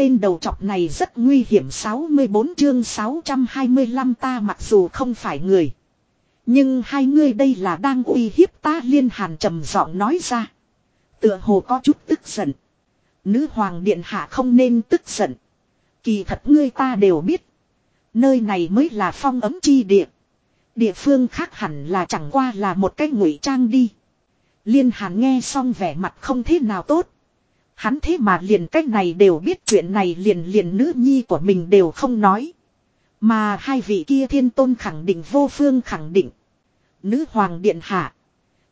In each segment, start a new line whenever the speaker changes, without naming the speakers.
tên đầu chọc này rất nguy hiểm 64 chương 625 ta mặc dù không phải người. Nhưng hai ngươi đây là đang uy hiếp ta liên hàn trầm giọng nói ra. Tựa hồ có chút tức giận. Nữ hoàng điện hạ không nên tức giận. Kỳ thật ngươi ta đều biết. Nơi này mới là phong ấm chi địa. Địa phương khác hẳn là chẳng qua là một cái ngụy trang đi. Liên hàn nghe xong vẻ mặt không thế nào tốt. Hắn thế mà liền cách này đều biết chuyện này liền liền nữ nhi của mình đều không nói. Mà hai vị kia thiên tôn khẳng định vô phương khẳng định. Nữ hoàng điện hạ.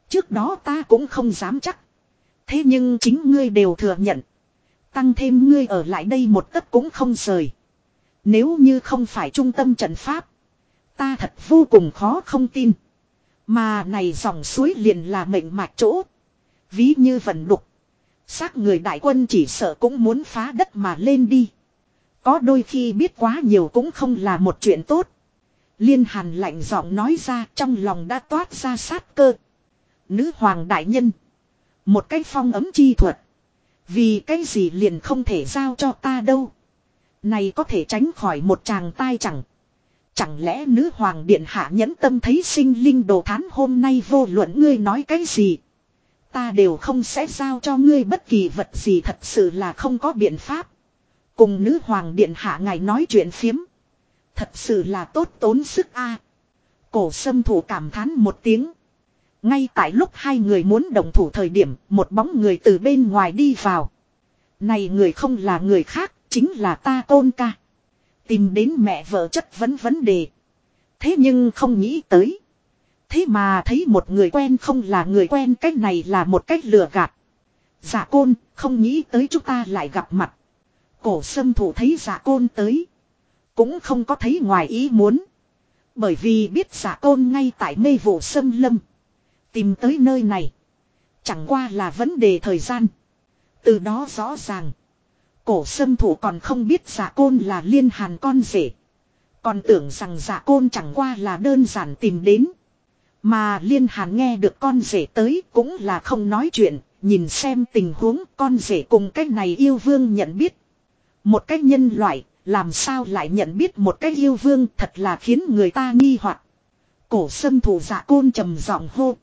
Trước đó ta cũng không dám chắc. Thế nhưng chính ngươi đều thừa nhận. Tăng thêm ngươi ở lại đây một tấc cũng không rời. Nếu như không phải trung tâm trận pháp. Ta thật vô cùng khó không tin. Mà này dòng suối liền là mệnh mạch chỗ. Ví như vận đục. Xác người đại quân chỉ sợ cũng muốn phá đất mà lên đi. Có đôi khi biết quá nhiều cũng không là một chuyện tốt. Liên hàn lạnh giọng nói ra trong lòng đã toát ra sát cơ. Nữ hoàng đại nhân. Một cái phong ấm chi thuật. Vì cái gì liền không thể giao cho ta đâu. Này có thể tránh khỏi một chàng tai chẳng. Chẳng lẽ nữ hoàng điện hạ nhẫn tâm thấy sinh linh đồ thán hôm nay vô luận ngươi nói cái gì. Ta đều không sẽ giao cho ngươi bất kỳ vật gì thật sự là không có biện pháp. Cùng nữ hoàng điện hạ ngài nói chuyện phiếm. Thật sự là tốt tốn sức a. Cổ sâm thủ cảm thán một tiếng. Ngay tại lúc hai người muốn đồng thủ thời điểm, một bóng người từ bên ngoài đi vào. Này người không là người khác, chính là ta tôn ca. Tìm đến mẹ vợ chất vấn vấn đề. Thế nhưng không nghĩ tới. Thế mà thấy một người quen không là người quen cách này là một cách lừa gạt. Giả dạ côn, không nghĩ tới chúng ta lại gặp mặt. Cổ sâm thủ thấy giả dạ côn tới. Cũng không có thấy ngoài ý muốn. Bởi vì biết giả dạ côn ngay tại mê vụ sâm lâm. Tìm tới nơi này. Chẳng qua là vấn đề thời gian. Từ đó rõ ràng. Cổ sâm thủ còn không biết giả côn là liên hàn con rể. Còn tưởng rằng giả côn chẳng qua là đơn giản tìm đến. Mà liên hàn nghe được con rể tới cũng là không nói chuyện, nhìn xem tình huống con rể cùng cái này yêu vương nhận biết. Một cách nhân loại, làm sao lại nhận biết một cách yêu vương thật là khiến người ta nghi hoặc. Cổ sâm thủ giả côn trầm giọng hô.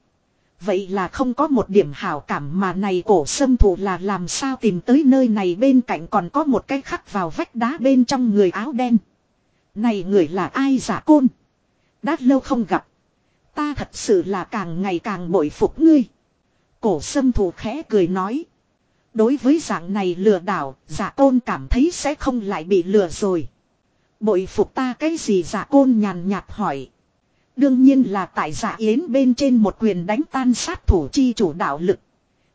Vậy là không có một điểm hảo cảm mà này cổ sâm thủ là làm sao tìm tới nơi này bên cạnh còn có một cái khắc vào vách đá bên trong người áo đen. Này người là ai giả côn? Đã lâu không gặp. Ta thật sự là càng ngày càng bội phục ngươi. Cổ sâm thủ khẽ cười nói. Đối với dạng này lừa đảo, giả côn cảm thấy sẽ không lại bị lừa rồi. Bội phục ta cái gì giả côn nhàn nhạt hỏi. Đương nhiên là tại giả yến bên trên một quyền đánh tan sát thủ chi chủ đạo lực.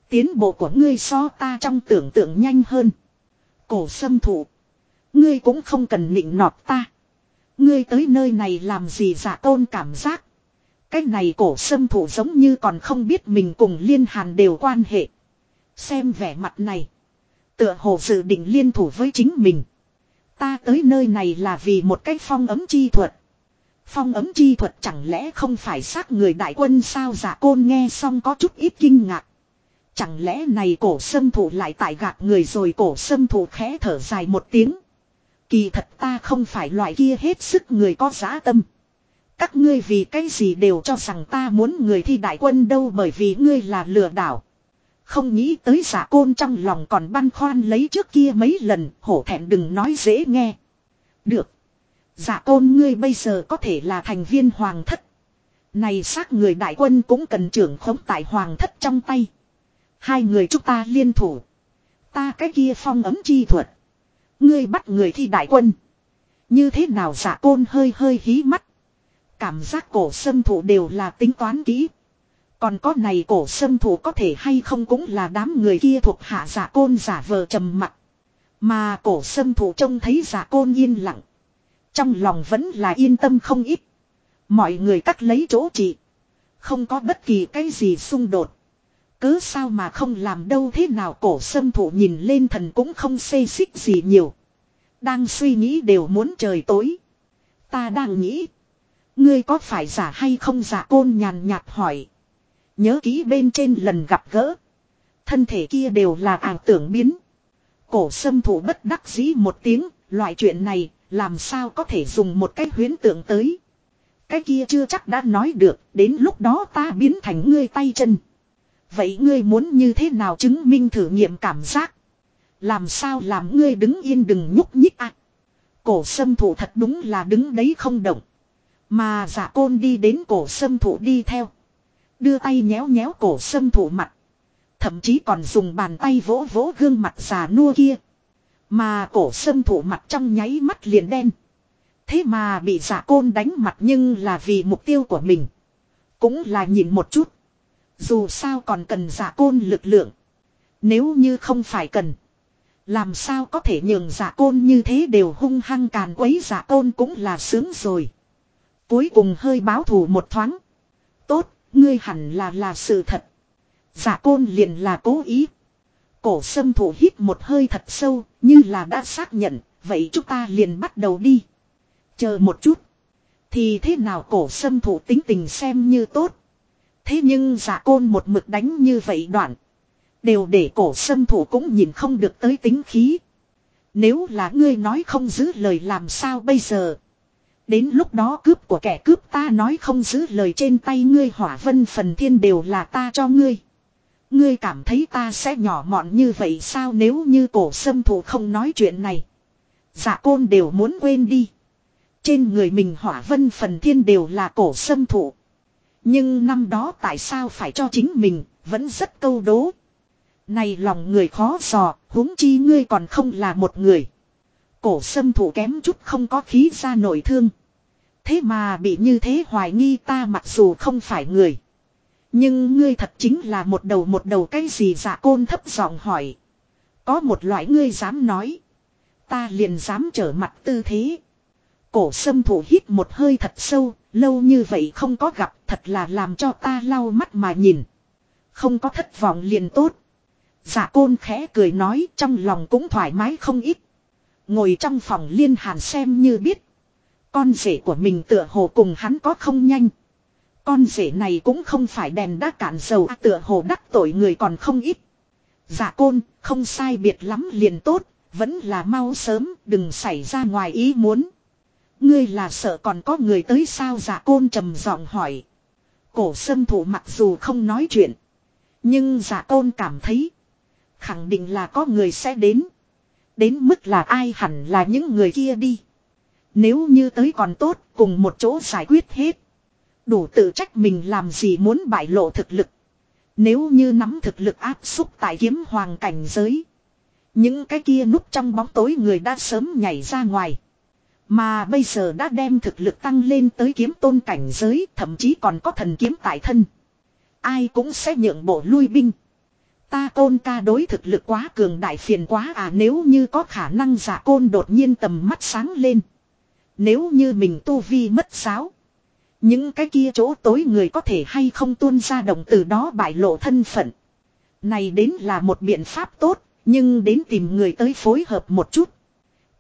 Tiến bộ của ngươi so ta trong tưởng tượng nhanh hơn. Cổ sâm thủ. Ngươi cũng không cần nịnh nọt ta. Ngươi tới nơi này làm gì giả tôn cảm giác. Cái này cổ sâm thủ giống như còn không biết mình cùng liên hàn đều quan hệ. Xem vẻ mặt này. Tựa hồ dự định liên thủ với chính mình. Ta tới nơi này là vì một cái phong ấm chi thuật. Phong ấm chi thuật chẳng lẽ không phải xác người đại quân sao giả côn nghe xong có chút ít kinh ngạc. Chẳng lẽ này cổ sâm thủ lại tại gạt người rồi cổ sâm thủ khẽ thở dài một tiếng. Kỳ thật ta không phải loại kia hết sức người có giá tâm. Các ngươi vì cái gì đều cho rằng ta muốn người thi đại quân đâu bởi vì ngươi là lừa đảo. Không nghĩ tới giả côn trong lòng còn băn khoăn lấy trước kia mấy lần, hổ thẹn đừng nói dễ nghe. Được. Giả côn ngươi bây giờ có thể là thành viên hoàng thất. Này xác người đại quân cũng cần trưởng khống tại hoàng thất trong tay. Hai người chúng ta liên thủ. Ta cái kia phong ấm chi thuật. Ngươi bắt người thi đại quân. Như thế nào giả côn hơi hơi hí mắt. Cảm giác cổ sâm thủ đều là tính toán kỹ. Còn có này cổ sâm thủ có thể hay không cũng là đám người kia thuộc hạ giả côn giả vờ trầm mặt. Mà cổ sâm thủ trông thấy giả côn yên lặng. Trong lòng vẫn là yên tâm không ít. Mọi người cắt lấy chỗ trị. Không có bất kỳ cái gì xung đột. Cứ sao mà không làm đâu thế nào cổ sâm thủ nhìn lên thần cũng không xê xích gì nhiều. Đang suy nghĩ đều muốn trời tối. Ta đang nghĩ. Ngươi có phải giả hay không giả côn nhàn nhạt hỏi. Nhớ kỹ bên trên lần gặp gỡ. Thân thể kia đều là ảo tưởng biến. Cổ sâm thủ bất đắc dĩ một tiếng, loại chuyện này, làm sao có thể dùng một cái huyến tượng tới. Cái kia chưa chắc đã nói được, đến lúc đó ta biến thành ngươi tay chân. Vậy ngươi muốn như thế nào chứng minh thử nghiệm cảm giác? Làm sao làm ngươi đứng yên đừng nhúc nhích à? Cổ sâm thủ thật đúng là đứng đấy không động. Mà giả côn đi đến cổ sâm thủ đi theo. Đưa tay nhéo nhéo cổ sâm thủ mặt. Thậm chí còn dùng bàn tay vỗ vỗ gương mặt già nua kia. Mà cổ sâm thủ mặt trong nháy mắt liền đen. Thế mà bị giả côn đánh mặt nhưng là vì mục tiêu của mình. Cũng là nhìn một chút. Dù sao còn cần giả côn lực lượng. Nếu như không phải cần. Làm sao có thể nhường giả côn như thế đều hung hăng càn quấy giả côn cũng là sướng rồi. Cuối cùng hơi báo thù một thoáng. Tốt, ngươi hẳn là là sự thật. Giả côn liền là cố ý. Cổ sâm thủ hít một hơi thật sâu, như là đã xác nhận, vậy chúng ta liền bắt đầu đi. Chờ một chút. Thì thế nào cổ sâm thủ tính tình xem như tốt. Thế nhưng giả côn một mực đánh như vậy đoạn. Đều để cổ sâm thủ cũng nhìn không được tới tính khí. Nếu là ngươi nói không giữ lời làm sao bây giờ. Đến lúc đó cướp của kẻ cướp ta nói không giữ lời trên tay ngươi hỏa vân phần thiên đều là ta cho ngươi. Ngươi cảm thấy ta sẽ nhỏ mọn như vậy sao nếu như cổ sâm thủ không nói chuyện này. Dạ côn đều muốn quên đi. Trên người mình hỏa vân phần thiên đều là cổ sâm thủ. Nhưng năm đó tại sao phải cho chính mình, vẫn rất câu đố. Này lòng người khó dò, huống chi ngươi còn không là một người. Cổ sâm thủ kém chút không có khí ra nội thương. Thế mà bị như thế hoài nghi ta mặc dù không phải người. Nhưng ngươi thật chính là một đầu một đầu cái gì dạ côn thấp giọng hỏi. Có một loại ngươi dám nói. Ta liền dám trở mặt tư thế. Cổ sâm thủ hít một hơi thật sâu, lâu như vậy không có gặp thật là làm cho ta lau mắt mà nhìn. Không có thất vọng liền tốt. Dạ côn khẽ cười nói trong lòng cũng thoải mái không ít. Ngồi trong phòng liên hàn xem như biết. Con rể của mình tựa hồ cùng hắn có không nhanh. Con rể này cũng không phải đèn đã cạn dầu à, tựa hồ đắc tội người còn không ít. Dạ côn, không sai biệt lắm liền tốt, vẫn là mau sớm, đừng xảy ra ngoài ý muốn. Ngươi là sợ còn có người tới sao dạ côn trầm giọng hỏi. Cổ sâm thủ mặc dù không nói chuyện. Nhưng dạ côn cảm thấy. Khẳng định là có người sẽ đến. Đến mức là ai hẳn là những người kia đi. Nếu như tới còn tốt, cùng một chỗ giải quyết hết. Đủ tự trách mình làm gì muốn bại lộ thực lực. Nếu như nắm thực lực áp xúc tại kiếm hoàng cảnh giới. Những cái kia núp trong bóng tối người đã sớm nhảy ra ngoài. Mà bây giờ đã đem thực lực tăng lên tới kiếm tôn cảnh giới, thậm chí còn có thần kiếm tại thân. Ai cũng sẽ nhượng bộ lui binh. Ta côn ca đối thực lực quá cường đại phiền quá à nếu như có khả năng giả côn đột nhiên tầm mắt sáng lên. Nếu như mình tu vi mất giáo. Những cái kia chỗ tối người có thể hay không tuôn ra động từ đó bại lộ thân phận. Này đến là một biện pháp tốt, nhưng đến tìm người tới phối hợp một chút.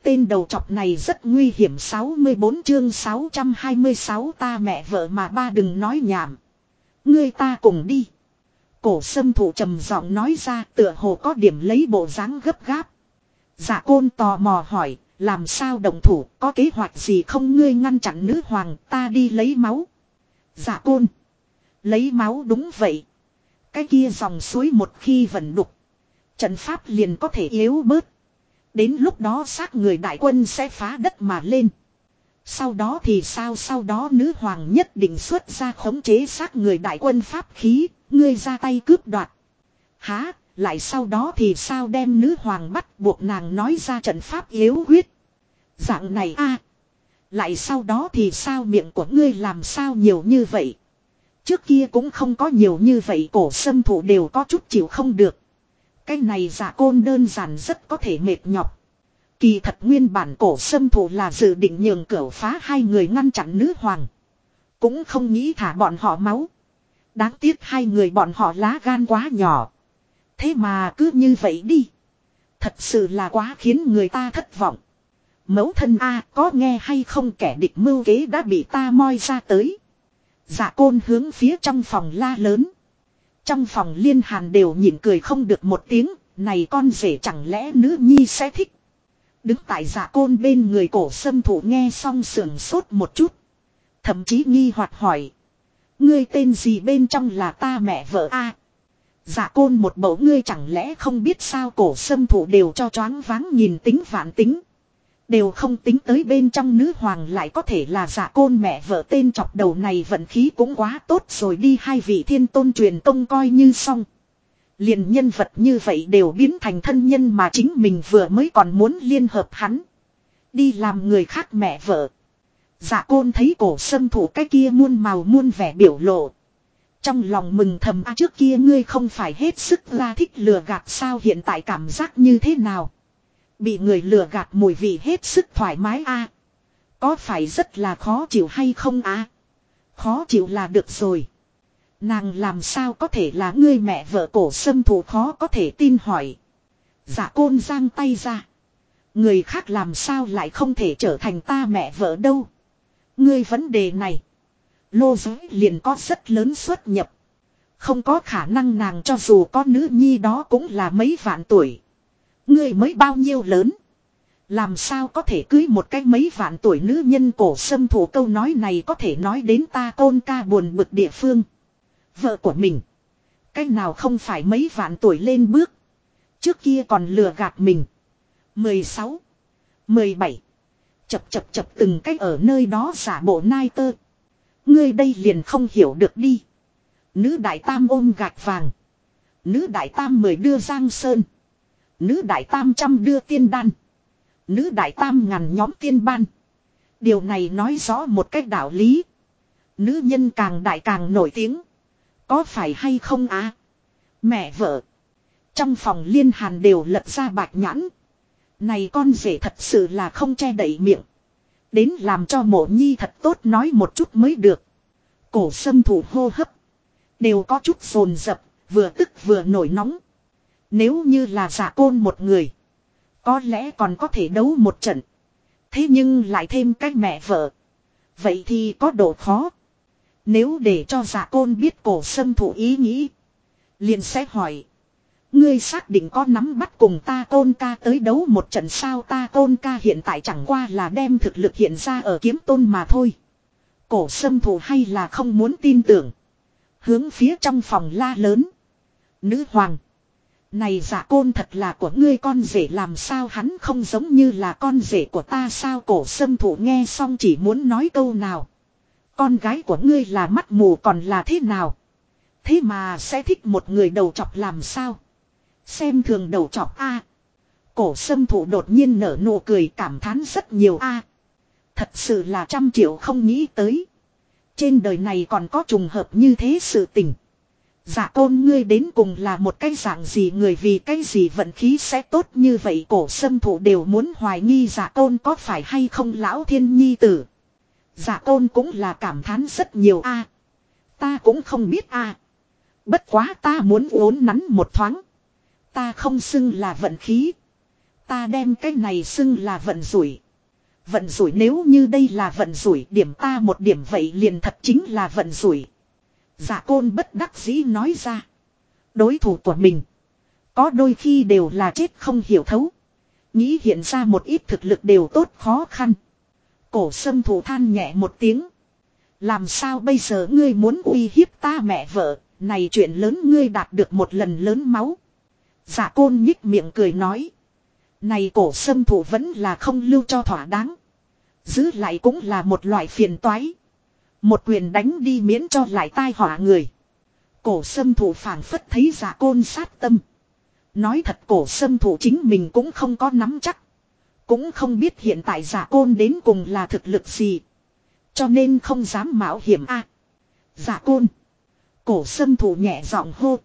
Tên đầu chọc này rất nguy hiểm 64 chương 626 ta mẹ vợ mà ba đừng nói nhảm. Ngươi ta cùng đi. Cổ sâm thủ trầm giọng nói ra tựa hồ có điểm lấy bộ dáng gấp gáp. Dạ côn tò mò hỏi, làm sao đồng thủ có kế hoạch gì không ngươi ngăn chặn nữ hoàng ta đi lấy máu. Dạ côn. Lấy máu đúng vậy. Cái kia dòng suối một khi vẩn đục. Trận pháp liền có thể yếu bớt. Đến lúc đó xác người đại quân sẽ phá đất mà lên. Sau đó thì sao sau đó nữ hoàng nhất định xuất ra khống chế xác người đại quân pháp khí, ngươi ra tay cướp đoạt. Há, lại sau đó thì sao đem nữ hoàng bắt buộc nàng nói ra trận pháp yếu huyết. Dạng này a Lại sau đó thì sao miệng của ngươi làm sao nhiều như vậy. Trước kia cũng không có nhiều như vậy, cổ sâm thủ đều có chút chịu không được. Cái này giả côn đơn giản rất có thể mệt nhọc. Kỳ thật nguyên bản cổ sâm thủ là dự định nhường cửa phá hai người ngăn chặn nữ hoàng. Cũng không nghĩ thả bọn họ máu. Đáng tiếc hai người bọn họ lá gan quá nhỏ. Thế mà cứ như vậy đi. Thật sự là quá khiến người ta thất vọng. Mẫu thân A có nghe hay không kẻ địch mưu kế đã bị ta moi ra tới. Dạ côn hướng phía trong phòng la lớn. Trong phòng liên hàn đều nhịn cười không được một tiếng, Này con rể chẳng lẽ nữ nhi sẽ thích. Đứng tại dạ côn bên người cổ sâm thủ nghe xong sườn sốt một chút. Thậm chí nghi hoặc hỏi. Ngươi tên gì bên trong là ta mẹ vợ a Dạ côn một bầu ngươi chẳng lẽ không biết sao cổ sâm thủ đều cho choáng váng nhìn tính vạn tính. Đều không tính tới bên trong nữ hoàng lại có thể là giả côn mẹ vợ tên chọc đầu này vận khí cũng quá tốt rồi đi hai vị thiên tôn truyền tông coi như xong. Liền nhân vật như vậy đều biến thành thân nhân mà chính mình vừa mới còn muốn liên hợp hắn. Đi làm người khác mẹ vợ. giả côn thấy cổ sâm thủ cái kia muôn màu muôn vẻ biểu lộ. Trong lòng mừng thầm, a, trước kia ngươi không phải hết sức ra thích lừa gạt sao hiện tại cảm giác như thế nào. Bị người lừa gạt mùi vị hết sức thoải mái, a, Có phải rất là khó chịu hay không, a Khó chịu là được rồi. Nàng làm sao có thể là ngươi mẹ vợ cổ sâm thủ khó có thể tin hỏi. Dạ côn giang tay ra. Người khác làm sao lại không thể trở thành ta mẹ vợ đâu. Ngươi vấn đề này. Lô giới liền có rất lớn xuất nhập. Không có khả năng nàng cho dù có nữ nhi đó cũng là mấy vạn tuổi. Ngươi mới bao nhiêu lớn. Làm sao có thể cưới một cái mấy vạn tuổi nữ nhân cổ sâm thủ câu nói này có thể nói đến ta tôn ca buồn bực địa phương. Vợ của mình. Cái nào không phải mấy vạn tuổi lên bước. Trước kia còn lừa gạt mình. 16. 17. Chập chập chập từng cách ở nơi đó giả bộ nai tơ. Ngươi đây liền không hiểu được đi. Nữ đại tam ôm gạch vàng. Nữ đại tam mười đưa giang sơn. Nữ đại tam trăm đưa tiên đan. Nữ đại tam ngàn nhóm tiên ban. Điều này nói rõ một cách đạo lý. Nữ nhân càng đại càng nổi tiếng. Có phải hay không á? Mẹ vợ. Trong phòng liên hàn đều lật ra bạch nhãn. Này con rể thật sự là không che đậy miệng. Đến làm cho mộ nhi thật tốt nói một chút mới được. Cổ sâm thủ hô hấp. Đều có chút rồn rập, vừa tức vừa nổi nóng. Nếu như là giả côn một người. Có lẽ còn có thể đấu một trận. Thế nhưng lại thêm cách mẹ vợ. Vậy thì có độ khó. Nếu để cho giả côn biết cổ sâm thủ ý nghĩ. Liền sẽ hỏi. Ngươi xác định có nắm bắt cùng ta tôn ca tới đấu một trận sao ta tôn ca hiện tại chẳng qua là đem thực lực hiện ra ở kiếm tôn mà thôi. Cổ sâm thủ hay là không muốn tin tưởng. Hướng phía trong phòng la lớn. Nữ hoàng. Này giả côn thật là của ngươi con rể làm sao hắn không giống như là con rể của ta sao cổ sâm thủ nghe xong chỉ muốn nói câu nào. Con gái của ngươi là mắt mù còn là thế nào? Thế mà sẽ thích một người đầu chọc làm sao? Xem thường đầu chọc a. Cổ sâm thủ đột nhiên nở nụ cười cảm thán rất nhiều a. Thật sự là trăm triệu không nghĩ tới. Trên đời này còn có trùng hợp như thế sự tình. Dạ tôn ngươi đến cùng là một cái dạng gì người vì cái gì vận khí sẽ tốt như vậy cổ sâm thủ đều muốn hoài nghi dạ tôn có phải hay không lão thiên nhi tử. Dạ tôn cũng là cảm thán rất nhiều a. Ta cũng không biết a. Bất quá ta muốn uốn nắn một thoáng. Ta không xưng là vận khí. Ta đem cái này xưng là vận rủi. Vận rủi nếu như đây là vận rủi, điểm ta một điểm vậy liền thật chính là vận rủi. giả côn bất đắc dĩ nói ra. Đối thủ của mình. Có đôi khi đều là chết không hiểu thấu. Nghĩ hiện ra một ít thực lực đều tốt khó khăn. Cổ sâm thủ than nhẹ một tiếng. Làm sao bây giờ ngươi muốn uy hiếp ta mẹ vợ. Này chuyện lớn ngươi đạt được một lần lớn máu. Dạ côn nhích miệng cười nói. Này cổ sâm thủ vẫn là không lưu cho thỏa đáng. Giữ lại cũng là một loại phiền toái. Một quyền đánh đi miễn cho lại tai họa người. Cổ sâm thủ phảng phất thấy giả côn sát tâm. Nói thật cổ sâm thủ chính mình cũng không có nắm chắc. Cũng không biết hiện tại giả côn đến cùng là thực lực gì. Cho nên không dám mạo hiểm a. giả côn. Cổ sâm thủ nhẹ giọng hô.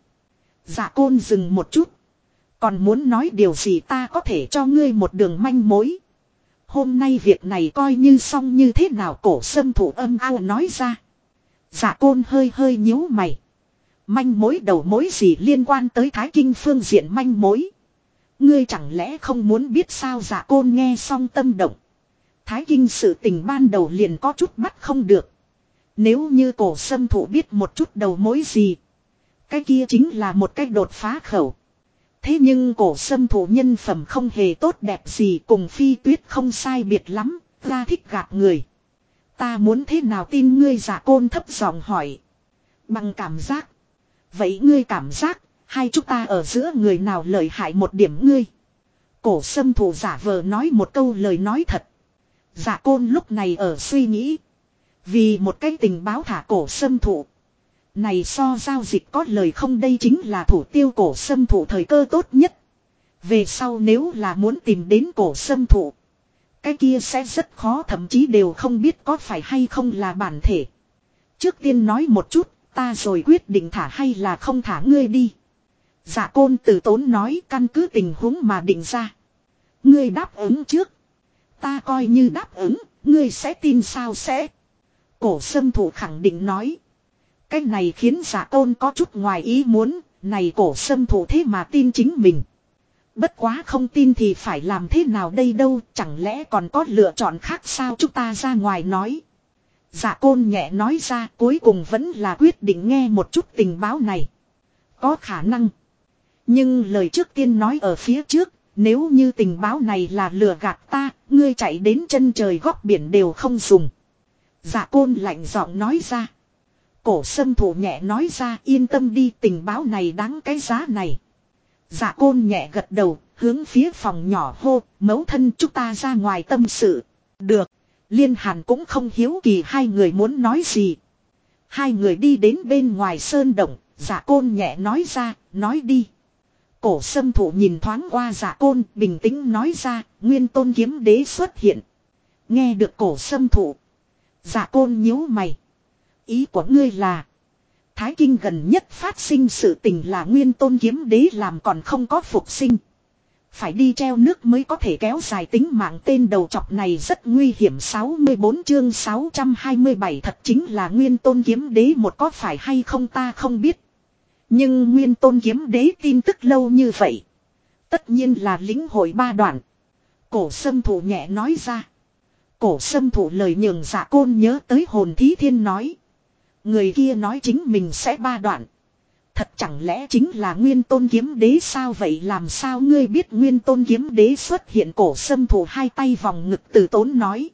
Giả côn dừng một chút. Còn muốn nói điều gì ta có thể cho ngươi một đường manh mối. Hôm nay việc này coi như xong như thế nào cổ sâm thủ âm ao nói ra. Dạ côn hơi hơi nhíu mày. Manh mối đầu mối gì liên quan tới Thái Kinh phương diện manh mối. Ngươi chẳng lẽ không muốn biết sao giả côn nghe xong tâm động. Thái Kinh sự tình ban đầu liền có chút bắt không được. Nếu như cổ sâm thủ biết một chút đầu mối gì. Cái kia chính là một cách đột phá khẩu. Thế nhưng cổ sâm thủ nhân phẩm không hề tốt đẹp gì cùng phi tuyết không sai biệt lắm, ra thích gạt người. Ta muốn thế nào tin ngươi giả côn thấp giọng hỏi. Bằng cảm giác. Vậy ngươi cảm giác, hai chúng ta ở giữa người nào lợi hại một điểm ngươi. Cổ sâm thủ giả vờ nói một câu lời nói thật. Giả côn lúc này ở suy nghĩ. Vì một cái tình báo thả cổ sâm thủ. Này so giao dịch có lời không đây chính là thủ tiêu cổ sâm thủ thời cơ tốt nhất. Về sau nếu là muốn tìm đến cổ sâm thủ. Cái kia sẽ rất khó thậm chí đều không biết có phải hay không là bản thể. Trước tiên nói một chút, ta rồi quyết định thả hay là không thả ngươi đi. Giả côn từ tốn nói căn cứ tình huống mà định ra. Ngươi đáp ứng trước. Ta coi như đáp ứng, ngươi sẽ tin sao sẽ. Cổ sâm thủ khẳng định nói. Cái này khiến giả tôn có chút ngoài ý muốn, này cổ sâm thủ thế mà tin chính mình. Bất quá không tin thì phải làm thế nào đây đâu, chẳng lẽ còn có lựa chọn khác sao chúng ta ra ngoài nói. Giả côn nhẹ nói ra cuối cùng vẫn là quyết định nghe một chút tình báo này. Có khả năng. Nhưng lời trước tiên nói ở phía trước, nếu như tình báo này là lừa gạt ta, ngươi chạy đến chân trời góc biển đều không dùng. Giả côn lạnh giọng nói ra. Cổ sâm thủ nhẹ nói ra yên tâm đi tình báo này đáng cái giá này. Dạ côn nhẹ gật đầu, hướng phía phòng nhỏ hô, mấu thân chúng ta ra ngoài tâm sự. Được, liên hàn cũng không hiếu kỳ hai người muốn nói gì. Hai người đi đến bên ngoài sơn động, dạ côn nhẹ nói ra, nói đi. Cổ sâm thủ nhìn thoáng qua dạ côn, bình tĩnh nói ra, nguyên tôn kiếm đế xuất hiện. Nghe được cổ sâm thủ. Dạ côn nhíu mày. Ý của ngươi là. Thái Kinh gần nhất phát sinh sự tình là nguyên tôn kiếm đế làm còn không có phục sinh. Phải đi treo nước mới có thể kéo dài tính mạng tên đầu chọc này rất nguy hiểm 64 chương 627 thật chính là nguyên tôn kiếm đế một có phải hay không ta không biết. Nhưng nguyên tôn kiếm đế tin tức lâu như vậy. Tất nhiên là lính hội ba đoạn. Cổ sâm thủ nhẹ nói ra. Cổ sâm thủ lời nhường dạ côn nhớ tới hồn thí thiên nói. Người kia nói chính mình sẽ ba đoạn. Thật chẳng lẽ chính là nguyên tôn kiếm đế sao vậy làm sao ngươi biết nguyên tôn kiếm đế xuất hiện cổ sâm thủ hai tay vòng ngực từ tốn nói.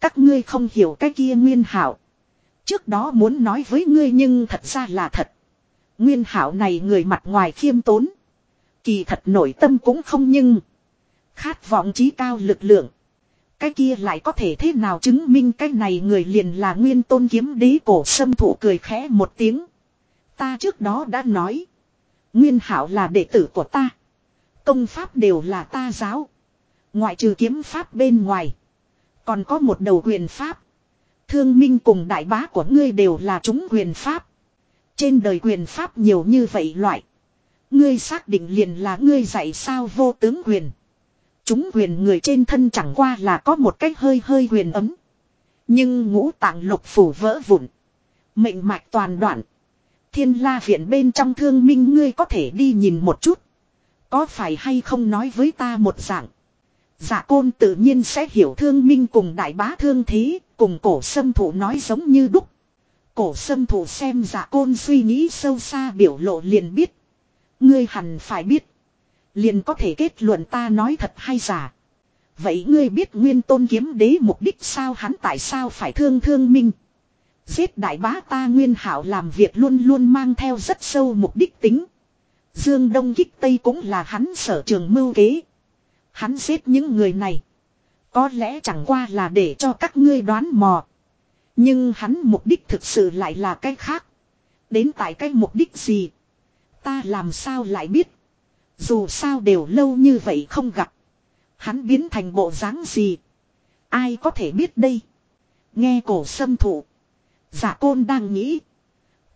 Các ngươi không hiểu cái kia nguyên hảo. Trước đó muốn nói với ngươi nhưng thật ra là thật. Nguyên hảo này người mặt ngoài khiêm tốn. Kỳ thật nổi tâm cũng không nhưng. Khát vọng trí cao lực lượng. Cái kia lại có thể thế nào chứng minh cái này người liền là nguyên tôn kiếm đế cổ sâm thụ cười khẽ một tiếng. Ta trước đó đã nói. Nguyên hảo là đệ tử của ta. Công pháp đều là ta giáo. Ngoại trừ kiếm pháp bên ngoài. Còn có một đầu quyền pháp. Thương minh cùng đại bá của ngươi đều là chúng quyền pháp. Trên đời quyền pháp nhiều như vậy loại. Ngươi xác định liền là ngươi dạy sao vô tướng quyền. Chúng quyền người trên thân chẳng qua là có một cách hơi hơi quyền ấm. Nhưng ngũ tạng lục phủ vỡ vụn. Mệnh mạch toàn đoạn. Thiên la viện bên trong thương minh ngươi có thể đi nhìn một chút. Có phải hay không nói với ta một dạng. Dạ côn tự nhiên sẽ hiểu thương minh cùng đại bá thương thế, cùng cổ sâm thủ nói giống như đúc. Cổ sâm thủ xem dạ côn suy nghĩ sâu xa biểu lộ liền biết. Ngươi hẳn phải biết. Liền có thể kết luận ta nói thật hay giả. Vậy ngươi biết nguyên tôn kiếm đế mục đích sao hắn tại sao phải thương thương minh. Giết đại bá ta nguyên hảo làm việc luôn luôn mang theo rất sâu mục đích tính. Dương Đông Kích Tây cũng là hắn sở trường mưu kế. Hắn giết những người này. Có lẽ chẳng qua là để cho các ngươi đoán mò. Nhưng hắn mục đích thực sự lại là cái khác. Đến tại cái mục đích gì? Ta làm sao lại biết? Dù sao đều lâu như vậy không gặp. Hắn biến thành bộ dáng gì? Ai có thể biết đây? Nghe cổ sâm thụ. Giả côn đang nghĩ.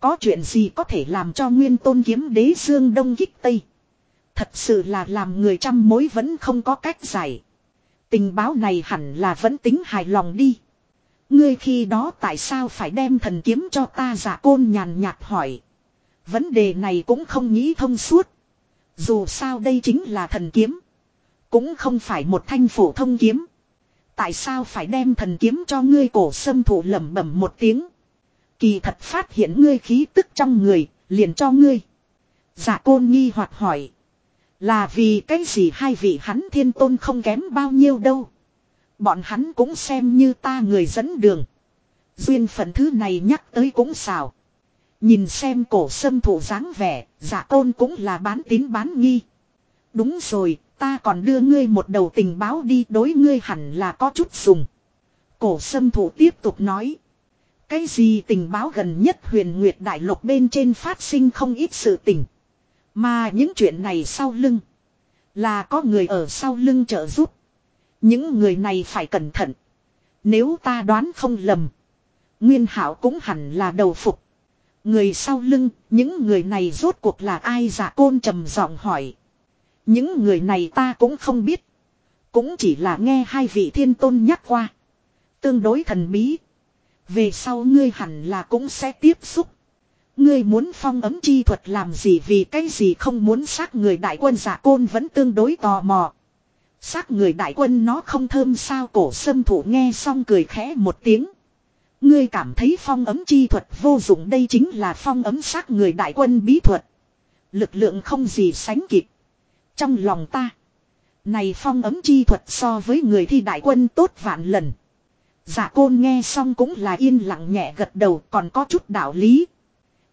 Có chuyện gì có thể làm cho nguyên tôn kiếm đế dương đông kích tây? Thật sự là làm người trăm mối vẫn không có cách giải. Tình báo này hẳn là vẫn tính hài lòng đi. Ngươi khi đó tại sao phải đem thần kiếm cho ta giả côn nhàn nhạt hỏi. Vấn đề này cũng không nghĩ thông suốt. Dù sao đây chính là thần kiếm. Cũng không phải một thanh phổ thông kiếm. Tại sao phải đem thần kiếm cho ngươi cổ sâm thủ lẩm bẩm một tiếng. Kỳ thật phát hiện ngươi khí tức trong người, liền cho ngươi. Giả côn nghi hoặc hỏi. Là vì cái gì hai vị hắn thiên tôn không kém bao nhiêu đâu. Bọn hắn cũng xem như ta người dẫn đường. Duyên phận thứ này nhắc tới cũng xào. Nhìn xem cổ sâm thủ dáng vẻ, dạ giả tôn cũng là bán tín bán nghi. Đúng rồi, ta còn đưa ngươi một đầu tình báo đi đối ngươi hẳn là có chút dùng. Cổ sâm thủ tiếp tục nói. Cái gì tình báo gần nhất huyền nguyệt đại lục bên trên phát sinh không ít sự tình. Mà những chuyện này sau lưng. Là có người ở sau lưng trợ giúp. Những người này phải cẩn thận. Nếu ta đoán không lầm. Nguyên hảo cũng hẳn là đầu phục. Người sau lưng, những người này rốt cuộc là ai giả côn trầm giọng hỏi. Những người này ta cũng không biết. Cũng chỉ là nghe hai vị thiên tôn nhắc qua. Tương đối thần bí. Về sau ngươi hẳn là cũng sẽ tiếp xúc. Ngươi muốn phong ấm chi thuật làm gì vì cái gì không muốn xác người đại quân giả côn vẫn tương đối tò mò. Xác người đại quân nó không thơm sao cổ sâm thủ nghe xong cười khẽ một tiếng. Ngươi cảm thấy phong ấm chi thuật vô dụng đây chính là phong ấm sát người đại quân bí thuật. Lực lượng không gì sánh kịp. Trong lòng ta. Này phong ấm chi thuật so với người thi đại quân tốt vạn lần. Giả côn nghe xong cũng là yên lặng nhẹ gật đầu còn có chút đạo lý.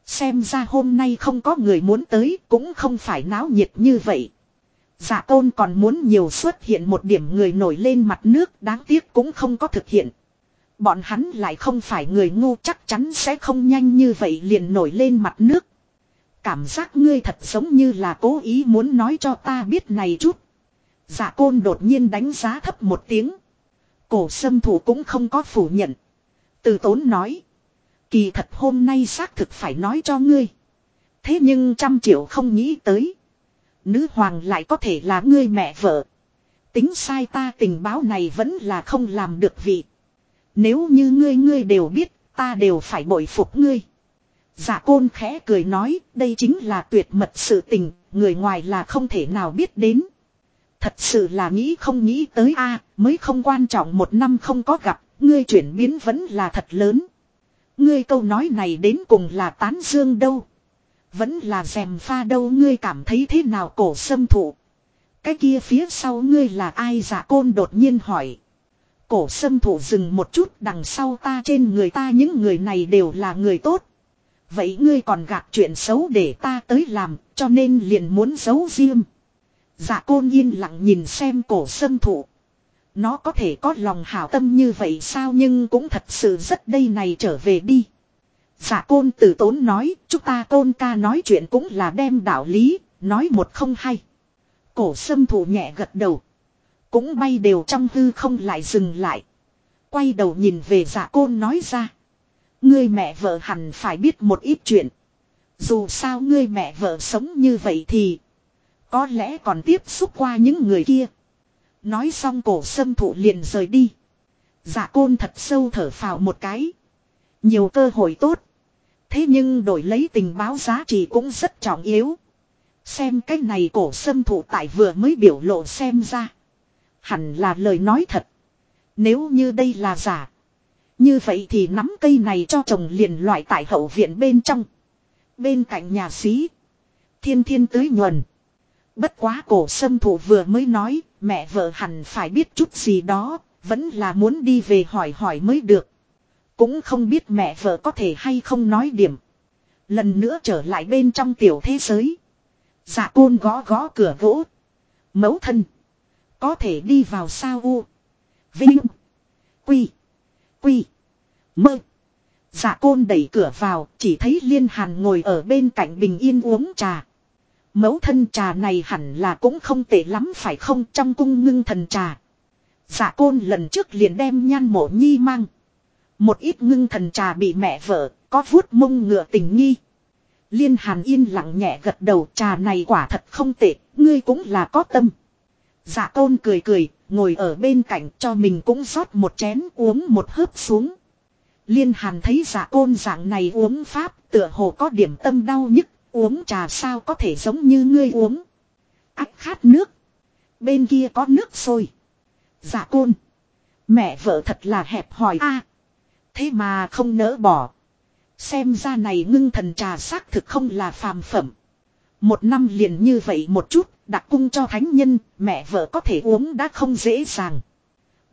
Xem ra hôm nay không có người muốn tới cũng không phải náo nhiệt như vậy. Giả côn còn muốn nhiều xuất hiện một điểm người nổi lên mặt nước đáng tiếc cũng không có thực hiện. Bọn hắn lại không phải người ngu chắc chắn sẽ không nhanh như vậy liền nổi lên mặt nước. Cảm giác ngươi thật giống như là cố ý muốn nói cho ta biết này chút. Giả côn đột nhiên đánh giá thấp một tiếng. Cổ sâm thủ cũng không có phủ nhận. Từ tốn nói. Kỳ thật hôm nay xác thực phải nói cho ngươi. Thế nhưng trăm triệu không nghĩ tới. Nữ hoàng lại có thể là ngươi mẹ vợ. Tính sai ta tình báo này vẫn là không làm được vị. Nếu như ngươi ngươi đều biết, ta đều phải bội phục ngươi. Giả côn khẽ cười nói, đây chính là tuyệt mật sự tình, người ngoài là không thể nào biết đến. Thật sự là nghĩ không nghĩ tới a mới không quan trọng một năm không có gặp, ngươi chuyển biến vẫn là thật lớn. Ngươi câu nói này đến cùng là tán dương đâu. Vẫn là dèm pha đâu ngươi cảm thấy thế nào cổ sâm thụ. Cái kia phía sau ngươi là ai giả côn đột nhiên hỏi. Cổ sâm thủ dừng một chút đằng sau ta trên người ta những người này đều là người tốt. Vậy ngươi còn gạt chuyện xấu để ta tới làm cho nên liền muốn giấu riêng. Dạ côn yên lặng nhìn xem cổ sâm thủ. Nó có thể có lòng hảo tâm như vậy sao nhưng cũng thật sự rất đây này trở về đi. Dạ côn tử tốn nói, chúng ta côn ca nói chuyện cũng là đem đạo lý, nói một không hay. Cổ sâm thủ nhẹ gật đầu. Cũng bay đều trong hư không lại dừng lại. Quay đầu nhìn về giả côn nói ra. Ngươi mẹ vợ hẳn phải biết một ít chuyện. Dù sao ngươi mẹ vợ sống như vậy thì. Có lẽ còn tiếp xúc qua những người kia. Nói xong cổ sâm thụ liền rời đi. Giả côn thật sâu thở phào một cái. Nhiều cơ hội tốt. Thế nhưng đổi lấy tình báo giá trị cũng rất trọng yếu. Xem cái này cổ sâm thụ tại vừa mới biểu lộ xem ra. Hẳn là lời nói thật. Nếu như đây là giả. Như vậy thì nắm cây này cho chồng liền loại tại hậu viện bên trong. Bên cạnh nhà xí. Thiên thiên tưới nhuần. Bất quá cổ sâm thủ vừa mới nói, mẹ vợ hẳn phải biết chút gì đó, vẫn là muốn đi về hỏi hỏi mới được. Cũng không biết mẹ vợ có thể hay không nói điểm. Lần nữa trở lại bên trong tiểu thế giới. Dạ côn gõ gõ cửa gỗ. Mẫu thân. Có thể đi vào sao u. Vinh. Quy. Quy. Mơ. Dạ côn đẩy cửa vào, chỉ thấy Liên Hàn ngồi ở bên cạnh bình yên uống trà. Mẫu thân trà này hẳn là cũng không tệ lắm phải không trong cung ngưng thần trà. Dạ côn lần trước liền đem nhan mộ nhi mang. Một ít ngưng thần trà bị mẹ vợ, có vuốt mông ngựa tình nghi. Liên hàn yên lặng nhẹ gật đầu trà này quả thật không tệ, ngươi cũng là có tâm. Dạ tôn cười cười, ngồi ở bên cạnh cho mình cũng rót một chén uống một hớp xuống. Liên hàn thấy dạ côn dạng này uống pháp tựa hồ có điểm tâm đau nhức, uống trà sao có thể giống như ngươi uống. Ách khát nước. Bên kia có nước sôi. Dạ côn. Mẹ vợ thật là hẹp hòi a Thế mà không nỡ bỏ. Xem ra này ngưng thần trà xác thực không là phàm phẩm. Một năm liền như vậy một chút, đặt cung cho thánh nhân, mẹ vợ có thể uống đã không dễ dàng.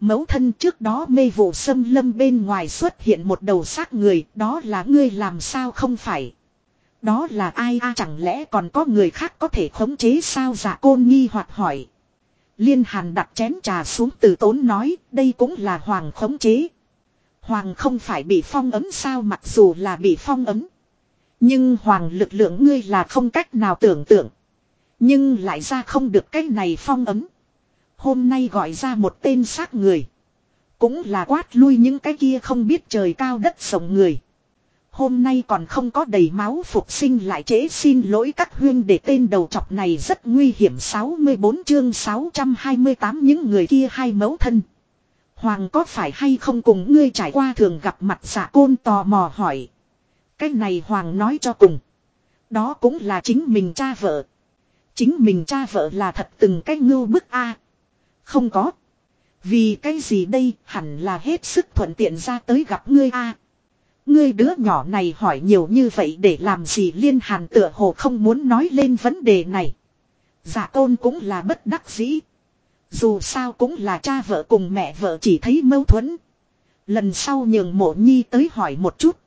Mẫu thân trước đó mê vụ xâm lâm bên ngoài xuất hiện một đầu xác người, đó là ngươi làm sao không phải. Đó là ai a chẳng lẽ còn có người khác có thể khống chế sao giả côn nghi hoặc hỏi. Liên hàn đặt chén trà xuống từ tốn nói, đây cũng là hoàng khống chế. Hoàng không phải bị phong ấm sao mặc dù là bị phong ấm. Nhưng hoàng lực lượng ngươi là không cách nào tưởng tượng. Nhưng lại ra không được cách này phong ấm. Hôm nay gọi ra một tên xác người. Cũng là quát lui những cái kia không biết trời cao đất sống người. Hôm nay còn không có đầy máu phục sinh lại chế xin lỗi các huyên để tên đầu chọc này rất nguy hiểm 64 chương 628 những người kia hai mẫu thân. Hoàng có phải hay không cùng ngươi trải qua thường gặp mặt giả côn tò mò hỏi. Cái này Hoàng nói cho cùng. Đó cũng là chính mình cha vợ. Chính mình cha vợ là thật từng cái ngưu bức a Không có. Vì cái gì đây hẳn là hết sức thuận tiện ra tới gặp ngươi a Ngươi đứa nhỏ này hỏi nhiều như vậy để làm gì liên hàn tựa hồ không muốn nói lên vấn đề này. Giả tôn cũng là bất đắc dĩ. Dù sao cũng là cha vợ cùng mẹ vợ chỉ thấy mâu thuẫn. Lần sau nhường mộ nhi tới hỏi một chút.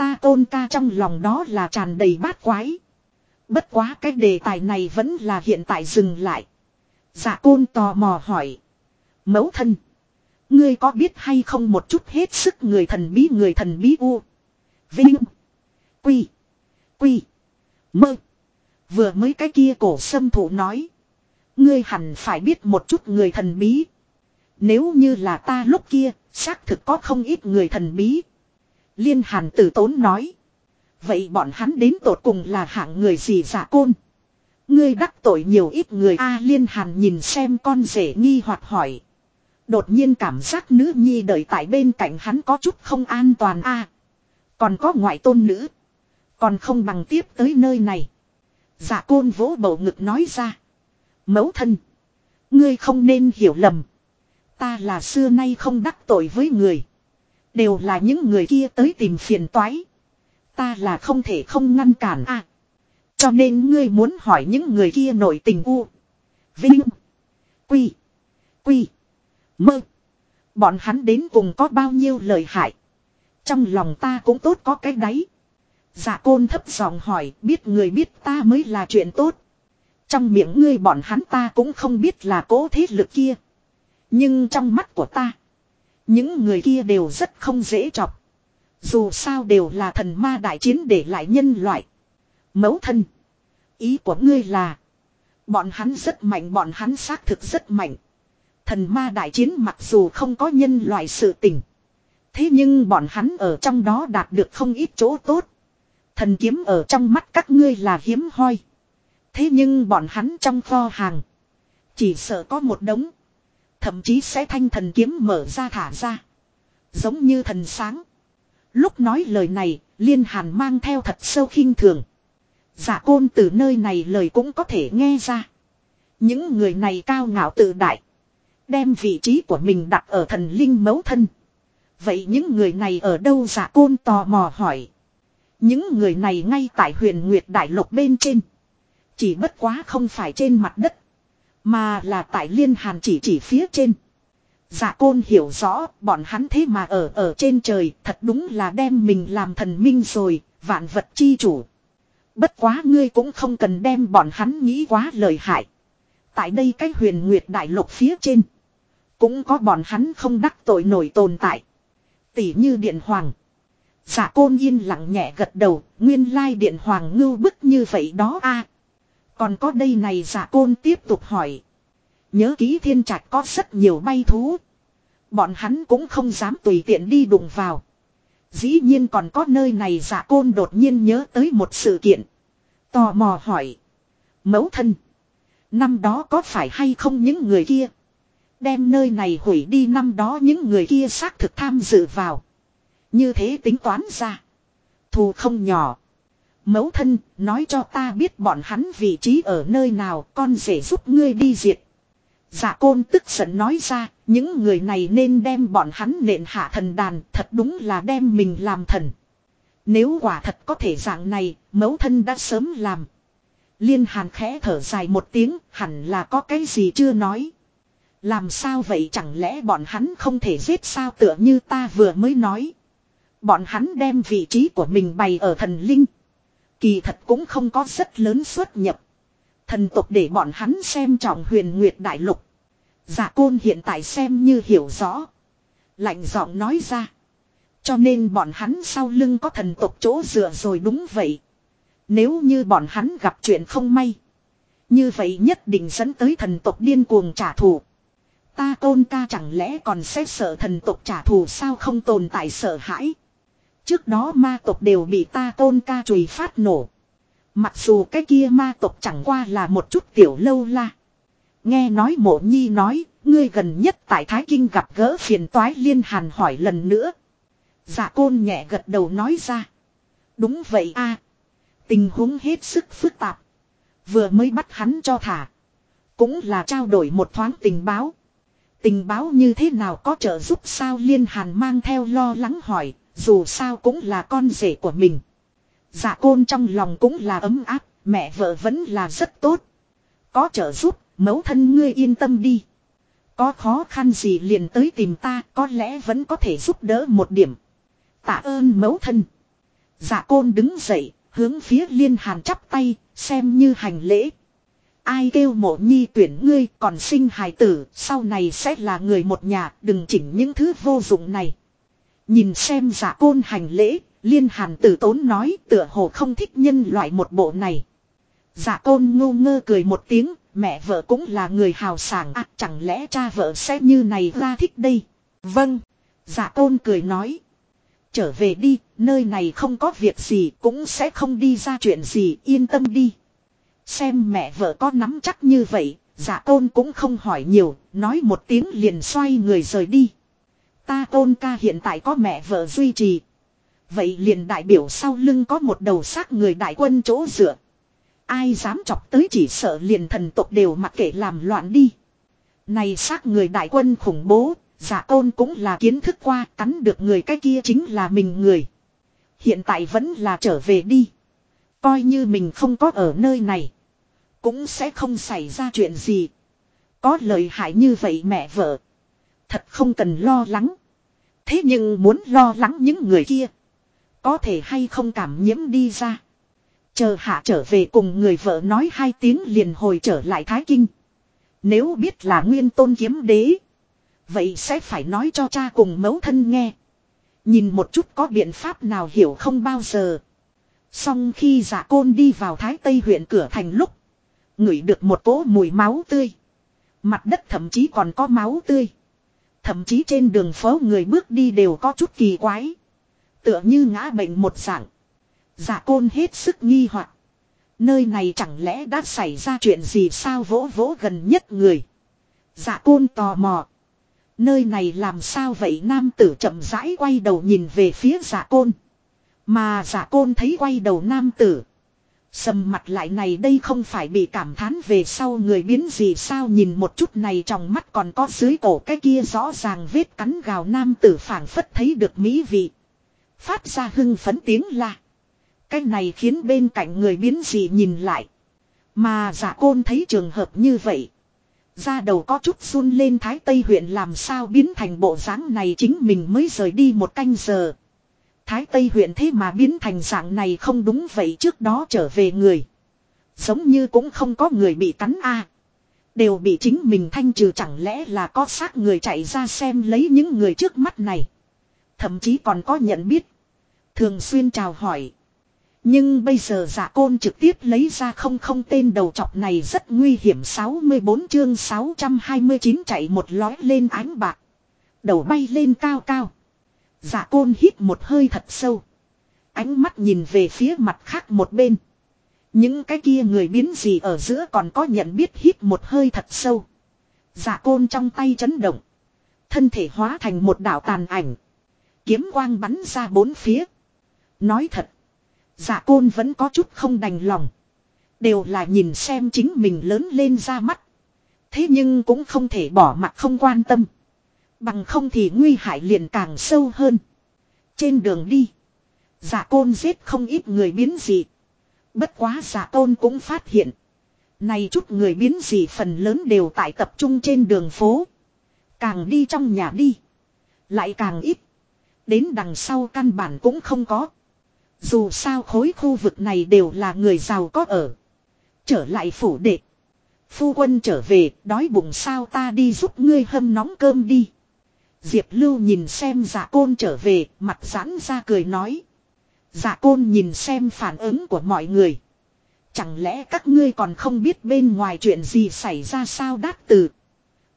Ta tôn ca trong lòng đó là tràn đầy bát quái. Bất quá cái đề tài này vẫn là hiện tại dừng lại. Dạ côn tò mò hỏi. Mẫu thân. Ngươi có biết hay không một chút hết sức người thần bí người thần bí u. Vinh. Quy. Quy. Mơ. Vừa mới cái kia cổ sâm thủ nói. Ngươi hẳn phải biết một chút người thần bí. Nếu như là ta lúc kia, xác thực có không ít người thần bí. Liên hàn tử tốn nói. Vậy bọn hắn đến tột cùng là hạng người gì giả côn? Ngươi đắc tội nhiều ít người A à, liên hàn nhìn xem con rể nghi hoặc hỏi. Đột nhiên cảm giác nữ nhi đợi tại bên cạnh hắn có chút không an toàn a. À, còn có ngoại tôn nữ. Còn không bằng tiếp tới nơi này. Giả côn vỗ bầu ngực nói ra. Mẫu thân. Ngươi không nên hiểu lầm. Ta là xưa nay không đắc tội với người. Đều là những người kia tới tìm phiền toái. Ta là không thể không ngăn cản à. cho nên ngươi muốn hỏi những người kia nổi tình u. Vinh. Quy. Quy. Mơ. Bọn hắn đến cùng có bao nhiêu lời hại. Trong lòng ta cũng tốt có cái đáy. Dạ côn thấp giọng hỏi, biết người biết ta mới là chuyện tốt. Trong miệng ngươi bọn hắn ta cũng không biết là cố thế lực kia. Nhưng trong mắt của ta. Những người kia đều rất không dễ chọc. Dù sao đều là thần ma đại chiến để lại nhân loại. Mẫu thân. Ý của ngươi là. Bọn hắn rất mạnh, bọn hắn xác thực rất mạnh. Thần ma đại chiến mặc dù không có nhân loại sự tình. Thế nhưng bọn hắn ở trong đó đạt được không ít chỗ tốt. Thần kiếm ở trong mắt các ngươi là hiếm hoi. Thế nhưng bọn hắn trong kho hàng. Chỉ sợ có một đống. Thậm chí sẽ thanh thần kiếm mở ra thả ra. Giống như thần sáng. Lúc nói lời này, liên hàn mang theo thật sâu khinh thường. Giả côn từ nơi này lời cũng có thể nghe ra. Những người này cao ngạo tự đại. Đem vị trí của mình đặt ở thần linh mẫu thân. Vậy những người này ở đâu giả côn tò mò hỏi. Những người này ngay tại huyền Nguyệt Đại Lục bên trên. Chỉ bất quá không phải trên mặt đất. Mà là tại liên hàn chỉ chỉ phía trên. Giả côn hiểu rõ bọn hắn thế mà ở ở trên trời thật đúng là đem mình làm thần minh rồi, vạn vật chi chủ. Bất quá ngươi cũng không cần đem bọn hắn nghĩ quá lời hại. Tại đây cái huyền nguyệt đại lục phía trên. Cũng có bọn hắn không đắc tội nổi tồn tại. Tỷ như điện hoàng. Giả côn yên lặng nhẹ gật đầu, nguyên lai điện hoàng ngưu bức như vậy đó a còn có đây này giả côn tiếp tục hỏi. Nhớ ký thiên trạch có rất nhiều bay thú. Bọn hắn cũng không dám tùy tiện đi đụng vào. Dĩ nhiên còn có nơi này giả côn đột nhiên nhớ tới một sự kiện. Tò mò hỏi. Mẫu thân. Năm đó có phải hay không những người kia. Đem nơi này hủy đi năm đó những người kia xác thực tham dự vào. Như thế tính toán ra. Thù không nhỏ. Mẫu thân, nói cho ta biết bọn hắn vị trí ở nơi nào con sẽ giúp ngươi đi diệt. Dạ côn tức giận nói ra, những người này nên đem bọn hắn nện hạ thần đàn, thật đúng là đem mình làm thần. Nếu quả thật có thể dạng này, mẫu thân đã sớm làm. Liên hàn khẽ thở dài một tiếng, hẳn là có cái gì chưa nói. Làm sao vậy chẳng lẽ bọn hắn không thể giết sao tựa như ta vừa mới nói. Bọn hắn đem vị trí của mình bày ở thần linh. Kỳ thật cũng không có rất lớn xuất nhập. Thần tộc để bọn hắn xem trọng huyền nguyệt đại lục. Giả côn hiện tại xem như hiểu rõ. Lạnh giọng nói ra. Cho nên bọn hắn sau lưng có thần tộc chỗ dựa rồi đúng vậy. Nếu như bọn hắn gặp chuyện không may. Như vậy nhất định dẫn tới thần tộc điên cuồng trả thù. Ta tôn ca chẳng lẽ còn sẽ sợ thần tộc trả thù sao không tồn tại sợ hãi. Trước đó ma tộc đều bị ta tôn ca chùy phát nổ. Mặc dù cái kia ma tộc chẳng qua là một chút tiểu lâu la. Nghe nói mộ nhi nói, ngươi gần nhất tại Thái Kinh gặp gỡ phiền toái liên hàn hỏi lần nữa. Dạ côn nhẹ gật đầu nói ra. Đúng vậy a Tình huống hết sức phức tạp. Vừa mới bắt hắn cho thả. Cũng là trao đổi một thoáng tình báo. Tình báo như thế nào có trợ giúp sao liên hàn mang theo lo lắng hỏi. Dù sao cũng là con rể của mình. Dạ côn trong lòng cũng là ấm áp. Mẹ vợ vẫn là rất tốt. Có trợ giúp, mẫu thân ngươi yên tâm đi. Có khó khăn gì liền tới tìm ta, có lẽ vẫn có thể giúp đỡ một điểm. Tạ ơn mẫu thân. Dạ côn đứng dậy, hướng phía liên hàn chắp tay, xem như hành lễ. Ai kêu mộ nhi tuyển ngươi còn sinh hài tử, sau này sẽ là người một nhà, đừng chỉnh những thứ vô dụng này. Nhìn xem giả côn hành lễ, liên hàn tử tốn nói tựa hồ không thích nhân loại một bộ này. Giả côn ngô ngơ cười một tiếng, mẹ vợ cũng là người hào sảng à chẳng lẽ cha vợ sẽ như này ra thích đây. Vâng, giả côn cười nói. Trở về đi, nơi này không có việc gì cũng sẽ không đi ra chuyện gì, yên tâm đi. Xem mẹ vợ có nắm chắc như vậy, giả tôn cũng không hỏi nhiều, nói một tiếng liền xoay người rời đi. Ta tôn ca hiện tại có mẹ vợ duy trì. Vậy liền đại biểu sau lưng có một đầu xác người đại quân chỗ dựa. Ai dám chọc tới chỉ sợ liền thần tộc đều mặc kệ làm loạn đi. Này xác người đại quân khủng bố, giả tôn cũng là kiến thức qua, cắn được người cái kia chính là mình người. Hiện tại vẫn là trở về đi. Coi như mình không có ở nơi này. Cũng sẽ không xảy ra chuyện gì. Có lời hại như vậy mẹ vợ. Thật không cần lo lắng. Thế nhưng muốn lo lắng những người kia. Có thể hay không cảm nhiễm đi ra. Chờ hạ trở về cùng người vợ nói hai tiếng liền hồi trở lại Thái Kinh. Nếu biết là nguyên tôn kiếm đế. Vậy sẽ phải nói cho cha cùng mẫu thân nghe. Nhìn một chút có biện pháp nào hiểu không bao giờ. Xong khi giả côn đi vào Thái Tây huyện cửa thành lúc. Ngửi được một cỗ mùi máu tươi. Mặt đất thậm chí còn có máu tươi. Thậm chí trên đường phố người bước đi đều có chút kỳ quái. Tựa như ngã bệnh một dạng. Giả côn hết sức nghi hoặc Nơi này chẳng lẽ đã xảy ra chuyện gì sao vỗ vỗ gần nhất người. Giả côn tò mò. Nơi này làm sao vậy nam tử chậm rãi quay đầu nhìn về phía giả côn. Mà giả côn thấy quay đầu nam tử. Sầm mặt lại này đây không phải bị cảm thán về sau người biến gì sao nhìn một chút này trong mắt còn có dưới cổ cái kia rõ ràng vết cắn gào nam tử phảng phất thấy được mỹ vị. Phát ra hưng phấn tiếng la. Cái này khiến bên cạnh người biến gì nhìn lại. Mà giả côn thấy trường hợp như vậy. Ra đầu có chút run lên Thái Tây huyện làm sao biến thành bộ dáng này chính mình mới rời đi một canh giờ. Thái Tây huyện thế mà biến thành dạng này không đúng vậy trước đó trở về người. Giống như cũng không có người bị cắn a Đều bị chính mình thanh trừ chẳng lẽ là có xác người chạy ra xem lấy những người trước mắt này. Thậm chí còn có nhận biết. Thường xuyên chào hỏi. Nhưng bây giờ giả côn trực tiếp lấy ra không không tên đầu chọc này rất nguy hiểm 64 chương 629 chạy một lói lên ánh bạc. Đầu bay lên cao cao. Giả côn hít một hơi thật sâu. Ánh mắt nhìn về phía mặt khác một bên. Những cái kia người biến gì ở giữa còn có nhận biết hít một hơi thật sâu. Giả côn trong tay chấn động. Thân thể hóa thành một đảo tàn ảnh. Kiếm quang bắn ra bốn phía. Nói thật. Giả côn vẫn có chút không đành lòng. Đều là nhìn xem chính mình lớn lên ra mắt. Thế nhưng cũng không thể bỏ mặt không quan tâm. Bằng không thì nguy hại liền càng sâu hơn. Trên đường đi. Giả côn giết không ít người biến dị. Bất quá giả tôn cũng phát hiện. Này chút người biến dị phần lớn đều tại tập trung trên đường phố. Càng đi trong nhà đi. Lại càng ít. Đến đằng sau căn bản cũng không có. Dù sao khối khu vực này đều là người giàu có ở. Trở lại phủ đệ. Phu quân trở về, đói bụng sao ta đi giúp ngươi hâm nóng cơm đi. Diệp Lưu nhìn xem dạ côn trở về, mặt giãn ra cười nói. Dạ côn nhìn xem phản ứng của mọi người. Chẳng lẽ các ngươi còn không biết bên ngoài chuyện gì xảy ra sao đát từ.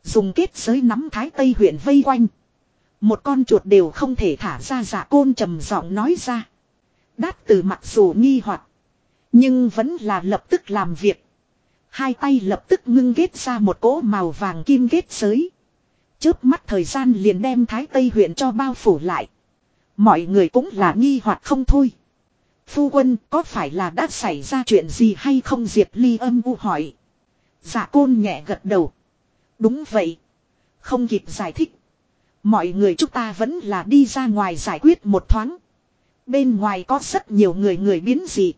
Dùng kết giới nắm thái tây huyện vây quanh. Một con chuột đều không thể thả ra dạ côn trầm giọng nói ra. Đát từ mặc dù nghi hoặc Nhưng vẫn là lập tức làm việc. Hai tay lập tức ngưng ghét ra một cỗ màu vàng kim ghét giới. Chớp mắt thời gian liền đem Thái Tây huyện cho bao phủ lại. Mọi người cũng là nghi hoặc không thôi. Phu quân có phải là đã xảy ra chuyện gì hay không Diệp Ly âm u hỏi. Dạ côn nhẹ gật đầu. Đúng vậy. Không kịp giải thích. Mọi người chúng ta vẫn là đi ra ngoài giải quyết một thoáng. Bên ngoài có rất nhiều người người biến dị.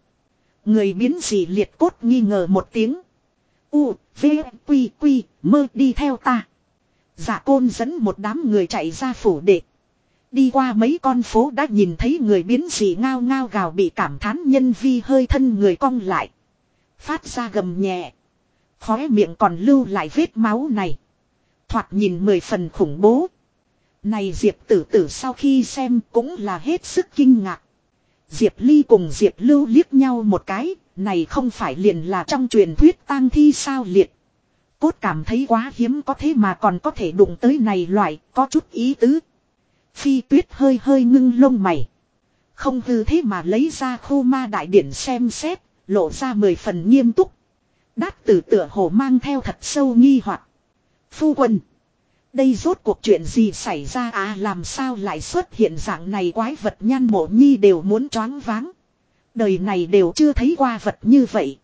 Người biến dị liệt cốt nghi ngờ một tiếng. U, V, Quy, Quy, mơ đi theo ta. Dạ côn dẫn một đám người chạy ra phủ đệ. Đi qua mấy con phố đã nhìn thấy người biến dị ngao ngao gào bị cảm thán nhân vi hơi thân người cong lại. Phát ra gầm nhẹ. Khóe miệng còn lưu lại vết máu này. Thoạt nhìn mười phần khủng bố. Này Diệp tử tử sau khi xem cũng là hết sức kinh ngạc. Diệp Ly cùng Diệp Lưu liếc nhau một cái, này không phải liền là trong truyền thuyết tang thi sao liệt. Cốt cảm thấy quá hiếm có thế mà còn có thể đụng tới này loại, có chút ý tứ. Phi tuyết hơi hơi ngưng lông mày. Không hư thế mà lấy ra khu ma đại điển xem xét, lộ ra mười phần nghiêm túc. Đát tử tựa hồ mang theo thật sâu nghi hoặc Phu quân. Đây rốt cuộc chuyện gì xảy ra à làm sao lại xuất hiện dạng này quái vật nhan mộ nhi đều muốn choáng váng. Đời này đều chưa thấy qua vật như vậy.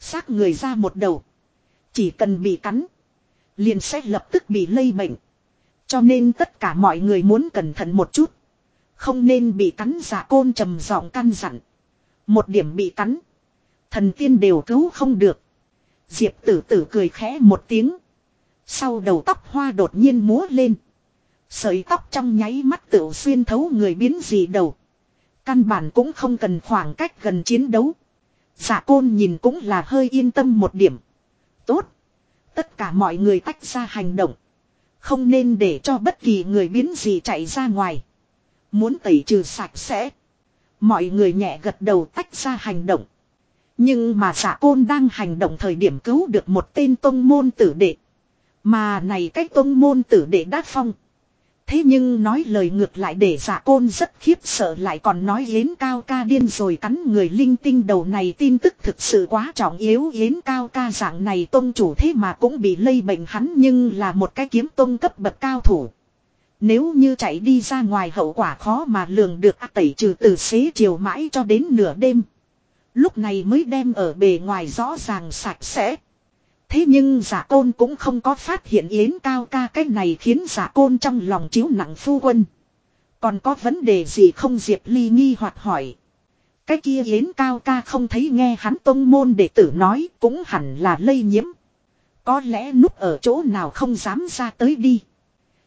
Xác người ra một đầu. Chỉ cần bị cắn. Liền sẽ lập tức bị lây bệnh. Cho nên tất cả mọi người muốn cẩn thận một chút. Không nên bị cắn giả côn trầm giọng căn dặn. Một điểm bị cắn. Thần tiên đều cứu không được. Diệp tử tử cười khẽ một tiếng. Sau đầu tóc hoa đột nhiên múa lên. Sợi tóc trong nháy mắt tự xuyên thấu người biến gì đầu. Căn bản cũng không cần khoảng cách gần chiến đấu. Giả côn nhìn cũng là hơi yên tâm một điểm. Tốt. Tất cả mọi người tách ra hành động. Không nên để cho bất kỳ người biến gì chạy ra ngoài. Muốn tẩy trừ sạch sẽ. Mọi người nhẹ gật đầu tách ra hành động. Nhưng mà giả côn đang hành động thời điểm cứu được một tên tông môn tử đệ. Mà này cách tông môn tử đệ đát phong. Thế nhưng nói lời ngược lại để giả côn rất khiếp sợ lại còn nói yến cao ca điên rồi cắn người linh tinh đầu này tin tức thực sự quá trọng yếu yến cao ca dạng này tôn chủ thế mà cũng bị lây bệnh hắn nhưng là một cái kiếm tôn cấp bậc cao thủ. Nếu như chạy đi ra ngoài hậu quả khó mà lường được à, tẩy trừ từ xế chiều mãi cho đến nửa đêm. Lúc này mới đem ở bề ngoài rõ ràng sạch sẽ. Thế nhưng giả côn cũng không có phát hiện yến cao ca cái này khiến giả côn trong lòng chiếu nặng phu quân. Còn có vấn đề gì không Diệp Ly nghi hoặc hỏi. Cái kia yến cao ca không thấy nghe hắn tông môn đệ tử nói cũng hẳn là lây nhiễm. Có lẽ núp ở chỗ nào không dám ra tới đi.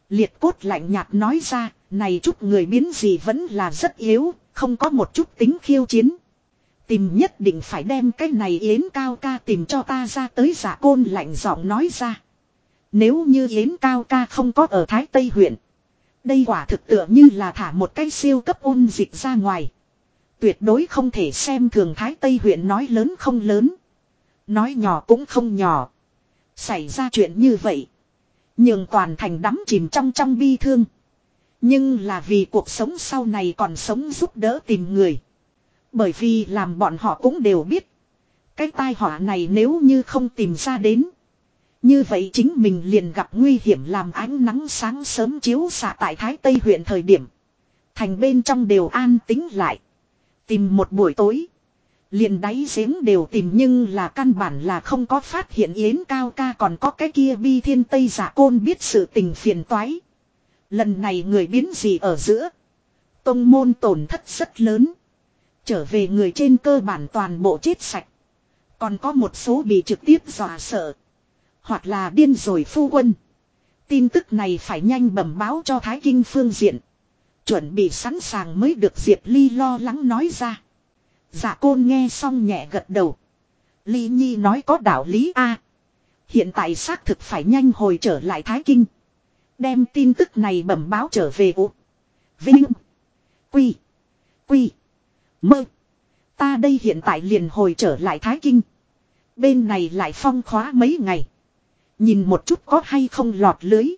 Liệt cốt lạnh nhạt nói ra, này chút người biến gì vẫn là rất yếu, không có một chút tính khiêu chiến. Tìm nhất định phải đem cái này Yến Cao ca tìm cho ta ra tới giả côn lạnh giọng nói ra. Nếu như Yến Cao ca không có ở Thái Tây huyện. Đây quả thực tựa như là thả một cái siêu cấp ôn dịch ra ngoài. Tuyệt đối không thể xem thường Thái Tây huyện nói lớn không lớn. Nói nhỏ cũng không nhỏ. Xảy ra chuyện như vậy. Nhưng toàn thành đắm chìm trong trong bi thương. Nhưng là vì cuộc sống sau này còn sống giúp đỡ tìm người. Bởi vì làm bọn họ cũng đều biết. Cái tai họa này nếu như không tìm ra đến. Như vậy chính mình liền gặp nguy hiểm làm ánh nắng sáng sớm chiếu xạ tại Thái Tây huyện thời điểm. Thành bên trong đều an tính lại. Tìm một buổi tối. Liền đáy giếng đều tìm nhưng là căn bản là không có phát hiện yến cao ca còn có cái kia bi thiên tây giả côn biết sự tình phiền toái. Lần này người biến gì ở giữa. Tông môn tổn thất rất lớn. Trở về người trên cơ bản toàn bộ chết sạch. Còn có một số bị trực tiếp dọa sợ. Hoặc là điên rồi phu quân. Tin tức này phải nhanh bẩm báo cho Thái Kinh phương diện. Chuẩn bị sẵn sàng mới được Diệp Ly lo lắng nói ra. Dạ côn nghe xong nhẹ gật đầu. Ly Nhi nói có đạo lý a. hiện tại xác thực phải nhanh hồi trở lại Thái Kinh. Đem tin tức này bẩm báo trở về Ú. Vinh. Quy. Quy. Mơ. Ta đây hiện tại liền hồi trở lại Thái Kinh. Bên này lại phong khóa mấy ngày. Nhìn một chút có hay không lọt lưới.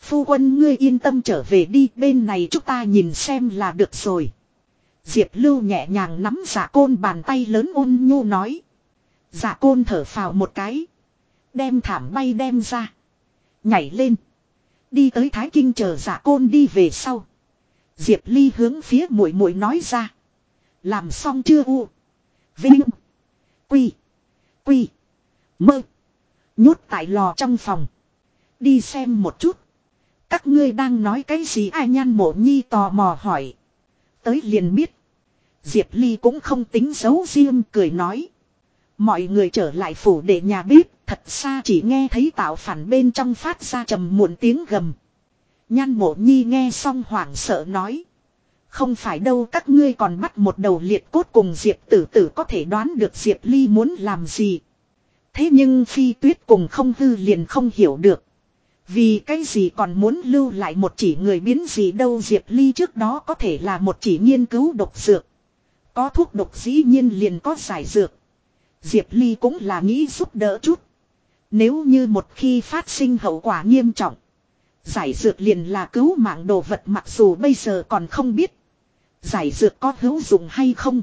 Phu quân ngươi yên tâm trở về đi, bên này chúng ta nhìn xem là được rồi. Diệp Lưu nhẹ nhàng nắm giả côn bàn tay lớn ôn nhu nói. Giả côn thở phào một cái. Đem thảm bay đem ra. Nhảy lên. Đi tới Thái Kinh chờ giả côn đi về sau. Diệp Ly hướng phía muội muội nói ra. Làm xong chưa u. Vinh. Quy. Quy. Mơ. Nhốt tại lò trong phòng. Đi xem một chút. Các ngươi đang nói cái gì ai nhan mộ nhi tò mò hỏi. Tới liền biết. Diệp Ly cũng không tính xấu riêng cười nói. Mọi người trở lại phủ để nhà bếp, thật xa chỉ nghe thấy tạo phản bên trong phát ra trầm muộn tiếng gầm. Nhan mộ nhi nghe xong hoảng sợ nói. Không phải đâu các ngươi còn bắt một đầu liệt cốt cùng Diệp tử tử có thể đoán được Diệp Ly muốn làm gì. Thế nhưng phi tuyết cùng không hư liền không hiểu được. Vì cái gì còn muốn lưu lại một chỉ người biến gì đâu Diệp Ly trước đó có thể là một chỉ nghiên cứu độc dược. Có thuốc độc dĩ nhiên liền có giải dược. Diệp Ly cũng là nghĩ giúp đỡ chút. Nếu như một khi phát sinh hậu quả nghiêm trọng. Giải dược liền là cứu mạng đồ vật mặc dù bây giờ còn không biết. Giải dược có hữu dụng hay không.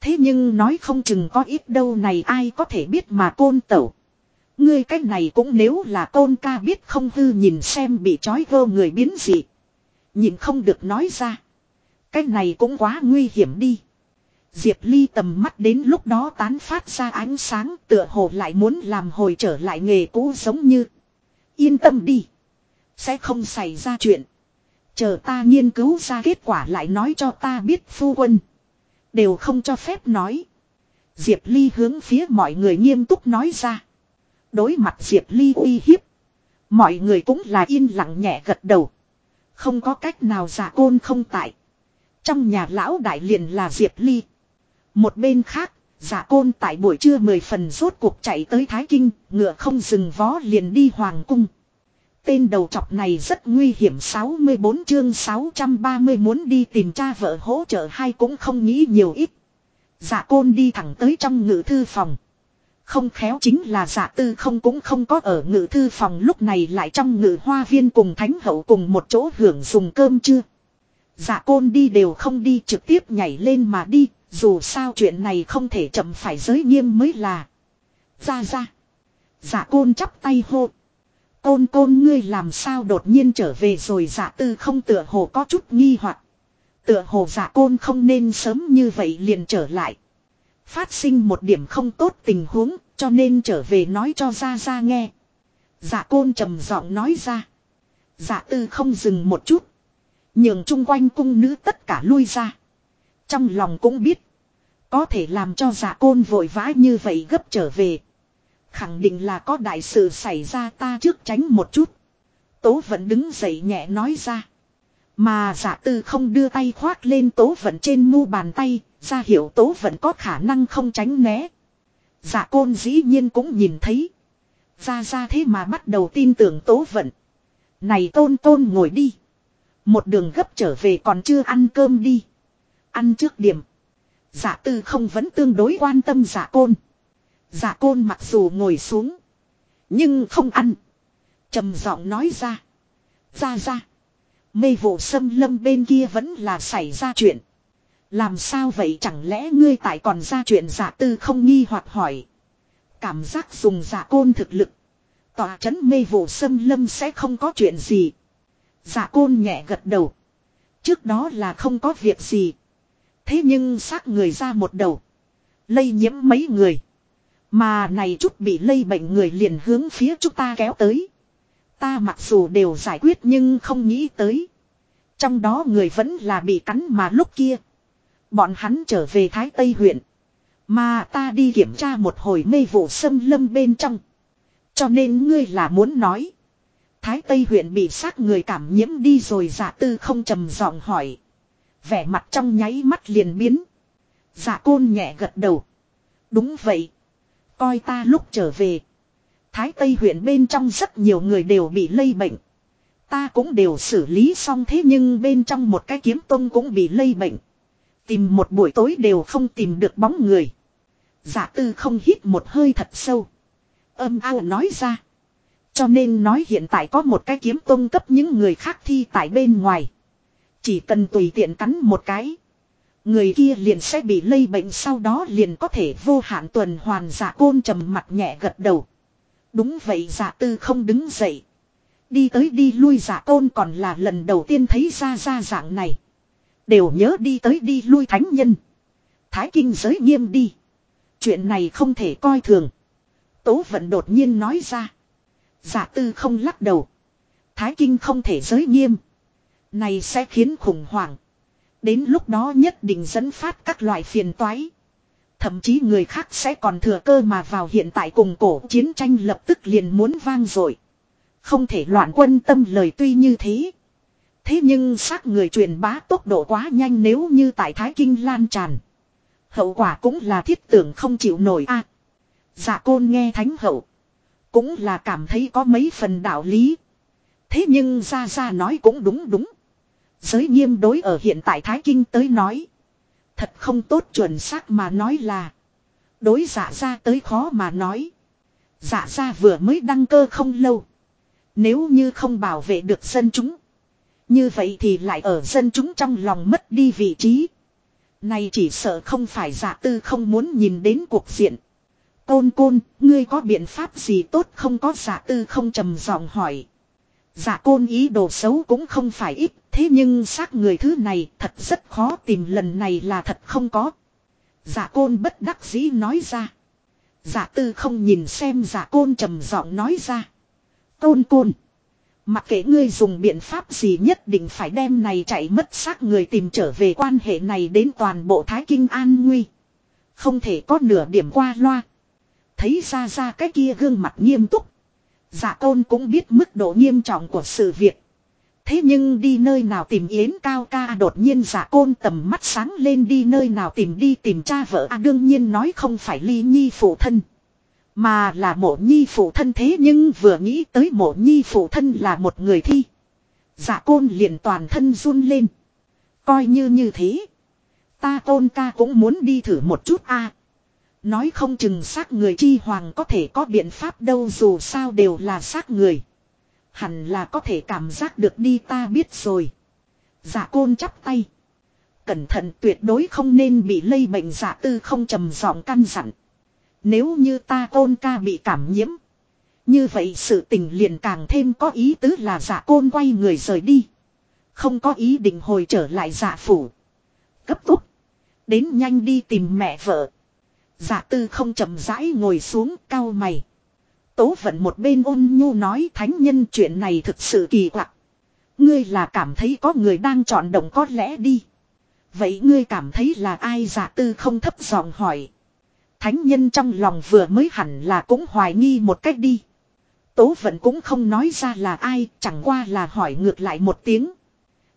Thế nhưng nói không chừng có ít đâu này ai có thể biết mà côn tẩu. Ngươi cách này cũng nếu là côn ca biết không hư nhìn xem bị trói vô người biến gì. Nhìn không được nói ra. Cách này cũng quá nguy hiểm đi. Diệp Ly tầm mắt đến lúc đó tán phát ra ánh sáng tựa hồ lại muốn làm hồi trở lại nghề cũ giống như. Yên tâm đi. Sẽ không xảy ra chuyện. Chờ ta nghiên cứu ra kết quả lại nói cho ta biết phu quân. Đều không cho phép nói. Diệp Ly hướng phía mọi người nghiêm túc nói ra. Đối mặt Diệp Ly uy hiếp. Mọi người cũng là yên lặng nhẹ gật đầu. Không có cách nào giả côn không tại. Trong nhà lão đại liền là Diệp Ly. Một bên khác, giả côn tại buổi trưa mười phần rốt cuộc chạy tới Thái Kinh, ngựa không dừng vó liền đi Hoàng Cung. Tên đầu trọc này rất nguy hiểm 64 chương 630 muốn đi tìm cha vợ hỗ trợ hay cũng không nghĩ nhiều ít. Dạ côn đi thẳng tới trong ngự thư phòng. Không khéo chính là dạ tư không cũng không có ở ngự thư phòng lúc này lại trong ngự hoa viên cùng thánh hậu cùng một chỗ hưởng dùng cơm chưa. Dạ côn đi đều không đi trực tiếp nhảy lên mà đi, dù sao chuyện này không thể chậm phải giới nghiêm mới là. Ra ra. Dạ côn chắp tay hô. Côn côn ngươi làm sao đột nhiên trở về rồi giả tư không tựa hồ có chút nghi hoặc Tựa hồ giả côn không nên sớm như vậy liền trở lại. Phát sinh một điểm không tốt tình huống, cho nên trở về nói cho ra ra nghe. Giả côn trầm giọng nói ra. Giả tư không dừng một chút. Nhường chung quanh cung nữ tất cả lui ra. Trong lòng cũng biết. Có thể làm cho giả côn vội vã như vậy gấp trở về. Khẳng định là có đại sự xảy ra ta trước tránh một chút. Tố vẫn đứng dậy nhẹ nói ra. Mà giả tư không đưa tay khoác lên tố vận trên mu bàn tay, ra hiểu tố vận có khả năng không tránh né. Giả côn dĩ nhiên cũng nhìn thấy. Ra ra thế mà bắt đầu tin tưởng tố vận. Này tôn tôn ngồi đi. Một đường gấp trở về còn chưa ăn cơm đi. Ăn trước điểm. Giả tư không vẫn tương đối quan tâm giả côn. Giả côn mặc dù ngồi xuống. Nhưng không ăn. trầm giọng nói ra. Ra ra. Mê vụ xâm lâm bên kia vẫn là xảy ra chuyện. Làm sao vậy chẳng lẽ ngươi tại còn ra chuyện giả tư không nghi hoặc hỏi. Cảm giác dùng giả côn thực lực. Tòa chấn mê vụ xâm lâm sẽ không có chuyện gì. Giả côn nhẹ gật đầu. Trước đó là không có việc gì. Thế nhưng xác người ra một đầu. Lây nhiễm mấy người. Mà này chút bị lây bệnh người liền hướng phía chúng ta kéo tới. Ta mặc dù đều giải quyết nhưng không nghĩ tới. Trong đó người vẫn là bị cắn mà lúc kia. Bọn hắn trở về Thái Tây huyện. Mà ta đi kiểm tra một hồi mê vụ xâm lâm bên trong. Cho nên ngươi là muốn nói. Thái Tây huyện bị sát người cảm nhiễm đi rồi giả tư không trầm giọng hỏi. Vẻ mặt trong nháy mắt liền biến. Giả côn nhẹ gật đầu. Đúng vậy. Coi ta lúc trở về. Thái Tây huyện bên trong rất nhiều người đều bị lây bệnh. Ta cũng đều xử lý xong thế nhưng bên trong một cái kiếm tông cũng bị lây bệnh. Tìm một buổi tối đều không tìm được bóng người. Giả tư không hít một hơi thật sâu. Âm ao nói ra. Cho nên nói hiện tại có một cái kiếm tông cấp những người khác thi tại bên ngoài. Chỉ cần tùy tiện cắn một cái. Người kia liền sẽ bị lây bệnh sau đó liền có thể vô hạn tuần hoàn giả côn trầm mặt nhẹ gật đầu. Đúng vậy giả tư không đứng dậy. Đi tới đi lui giả côn còn là lần đầu tiên thấy ra ra dạng này. Đều nhớ đi tới đi lui thánh nhân. Thái kinh giới nghiêm đi. Chuyện này không thể coi thường. Tố vận đột nhiên nói ra. Giả tư không lắc đầu. Thái kinh không thể giới nghiêm. Này sẽ khiến khủng hoảng. Đến lúc đó nhất định dẫn phát các loại phiền toái. Thậm chí người khác sẽ còn thừa cơ mà vào hiện tại cùng cổ chiến tranh lập tức liền muốn vang rồi. Không thể loạn quân tâm lời tuy như thế. Thế nhưng xác người truyền bá tốc độ quá nhanh nếu như tại Thái Kinh lan tràn. Hậu quả cũng là thiết tưởng không chịu nổi a. dạ côn nghe thánh hậu. Cũng là cảm thấy có mấy phần đạo lý. Thế nhưng ra ra nói cũng đúng đúng. Giới nghiêm đối ở hiện tại Thái Kinh tới nói. Thật không tốt chuẩn xác mà nói là. Đối giả ra tới khó mà nói. Giả ra vừa mới đăng cơ không lâu. Nếu như không bảo vệ được dân chúng. Như vậy thì lại ở dân chúng trong lòng mất đi vị trí. Này chỉ sợ không phải giả tư không muốn nhìn đến cuộc diện. Côn côn, ngươi có biện pháp gì tốt không có giả tư không trầm giọng hỏi. Giả côn ý đồ xấu cũng không phải ít, thế nhưng xác người thứ này thật rất khó tìm lần này là thật không có. Giả côn bất đắc dĩ nói ra. Giả tư không nhìn xem giả côn trầm giọng nói ra. Côn côn. Mặc kệ ngươi dùng biện pháp gì nhất định phải đem này chạy mất xác người tìm trở về quan hệ này đến toàn bộ Thái Kinh an nguy. Không thể có nửa điểm qua loa. Thấy ra ra cái kia gương mặt nghiêm túc. Dạ tôn cũng biết mức độ nghiêm trọng của sự việc. Thế nhưng đi nơi nào tìm yến cao ca đột nhiên dạ giả côn tầm mắt sáng lên đi nơi nào tìm đi tìm cha vợ à đương nhiên nói không phải ly nhi phụ thân. Mà là mộ nhi phụ thân thế nhưng vừa nghĩ tới mộ nhi phụ thân là một người thi. Dạ giả côn liền toàn thân run lên. Coi như như thế. Ta tôn ca cũng muốn đi thử một chút a Nói không chừng xác người chi hoàng có thể có biện pháp đâu dù sao đều là xác người. Hẳn là có thể cảm giác được đi ta biết rồi. Giả côn chắp tay. Cẩn thận tuyệt đối không nên bị lây bệnh giả tư không trầm giọng căn dặn. Nếu như ta côn ca bị cảm nhiễm. Như vậy sự tình liền càng thêm có ý tứ là giả côn quay người rời đi. Không có ý định hồi trở lại giả phủ. Cấp tốc. Đến nhanh đi tìm mẹ vợ. Giả tư không chậm rãi ngồi xuống cao mày. Tố vận một bên ôn nhu nói thánh nhân chuyện này thực sự kỳ quặc. Ngươi là cảm thấy có người đang chọn động có lẽ đi. Vậy ngươi cảm thấy là ai giả tư không thấp giọng hỏi. Thánh nhân trong lòng vừa mới hẳn là cũng hoài nghi một cách đi. Tố vận cũng không nói ra là ai, chẳng qua là hỏi ngược lại một tiếng.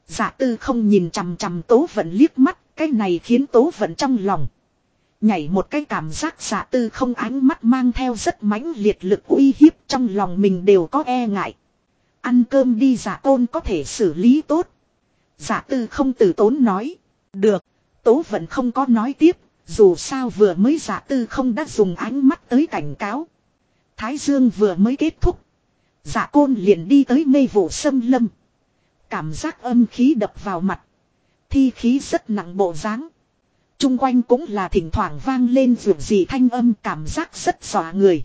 Giả tư không nhìn chằm chằm tố vận liếc mắt, cái này khiến tố vận trong lòng. Nhảy một cái cảm giác giả tư không ánh mắt mang theo rất mãnh liệt lực uy hiếp trong lòng mình đều có e ngại. Ăn cơm đi giả tôn có thể xử lý tốt. Giả tư không từ tốn nói. Được, tố vẫn không có nói tiếp, dù sao vừa mới giả tư không đã dùng ánh mắt tới cảnh cáo. Thái dương vừa mới kết thúc. Giả côn liền đi tới mê vụ sâm lâm. Cảm giác âm khí đập vào mặt. Thi khí rất nặng bộ dáng chung quanh cũng là thỉnh thoảng vang lên vượt gì thanh âm cảm giác rất xòa người.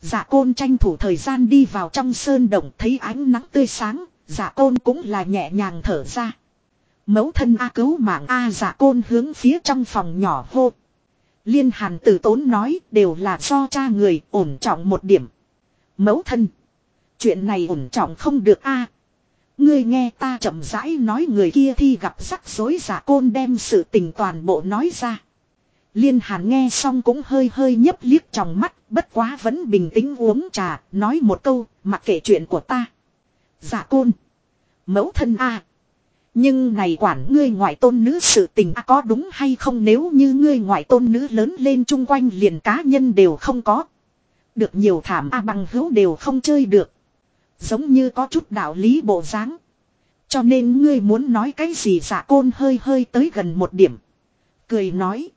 Dạ côn tranh thủ thời gian đi vào trong sơn động thấy ánh nắng tươi sáng, dạ côn cũng là nhẹ nhàng thở ra. Mẫu thân A cứu mạng A dạ côn hướng phía trong phòng nhỏ hô. Liên hàn tử tốn nói đều là do cha người ổn trọng một điểm. Mẫu thân. Chuyện này ổn trọng không được A. Ngươi nghe ta chậm rãi nói người kia thi gặp rắc rối giả côn đem sự tình toàn bộ nói ra. Liên hàn nghe xong cũng hơi hơi nhấp liếc trong mắt, bất quá vẫn bình tĩnh uống trà, nói một câu, mặc kể chuyện của ta. Giả côn. Mẫu thân a Nhưng này quản ngươi ngoại tôn nữ sự tình có đúng hay không nếu như ngươi ngoại tôn nữ lớn lên chung quanh liền cá nhân đều không có. Được nhiều thảm a bằng hữu đều không chơi được. Giống như có chút đạo lý bộ dáng. Cho nên ngươi muốn nói cái gì giả côn hơi hơi tới gần một điểm. Cười nói.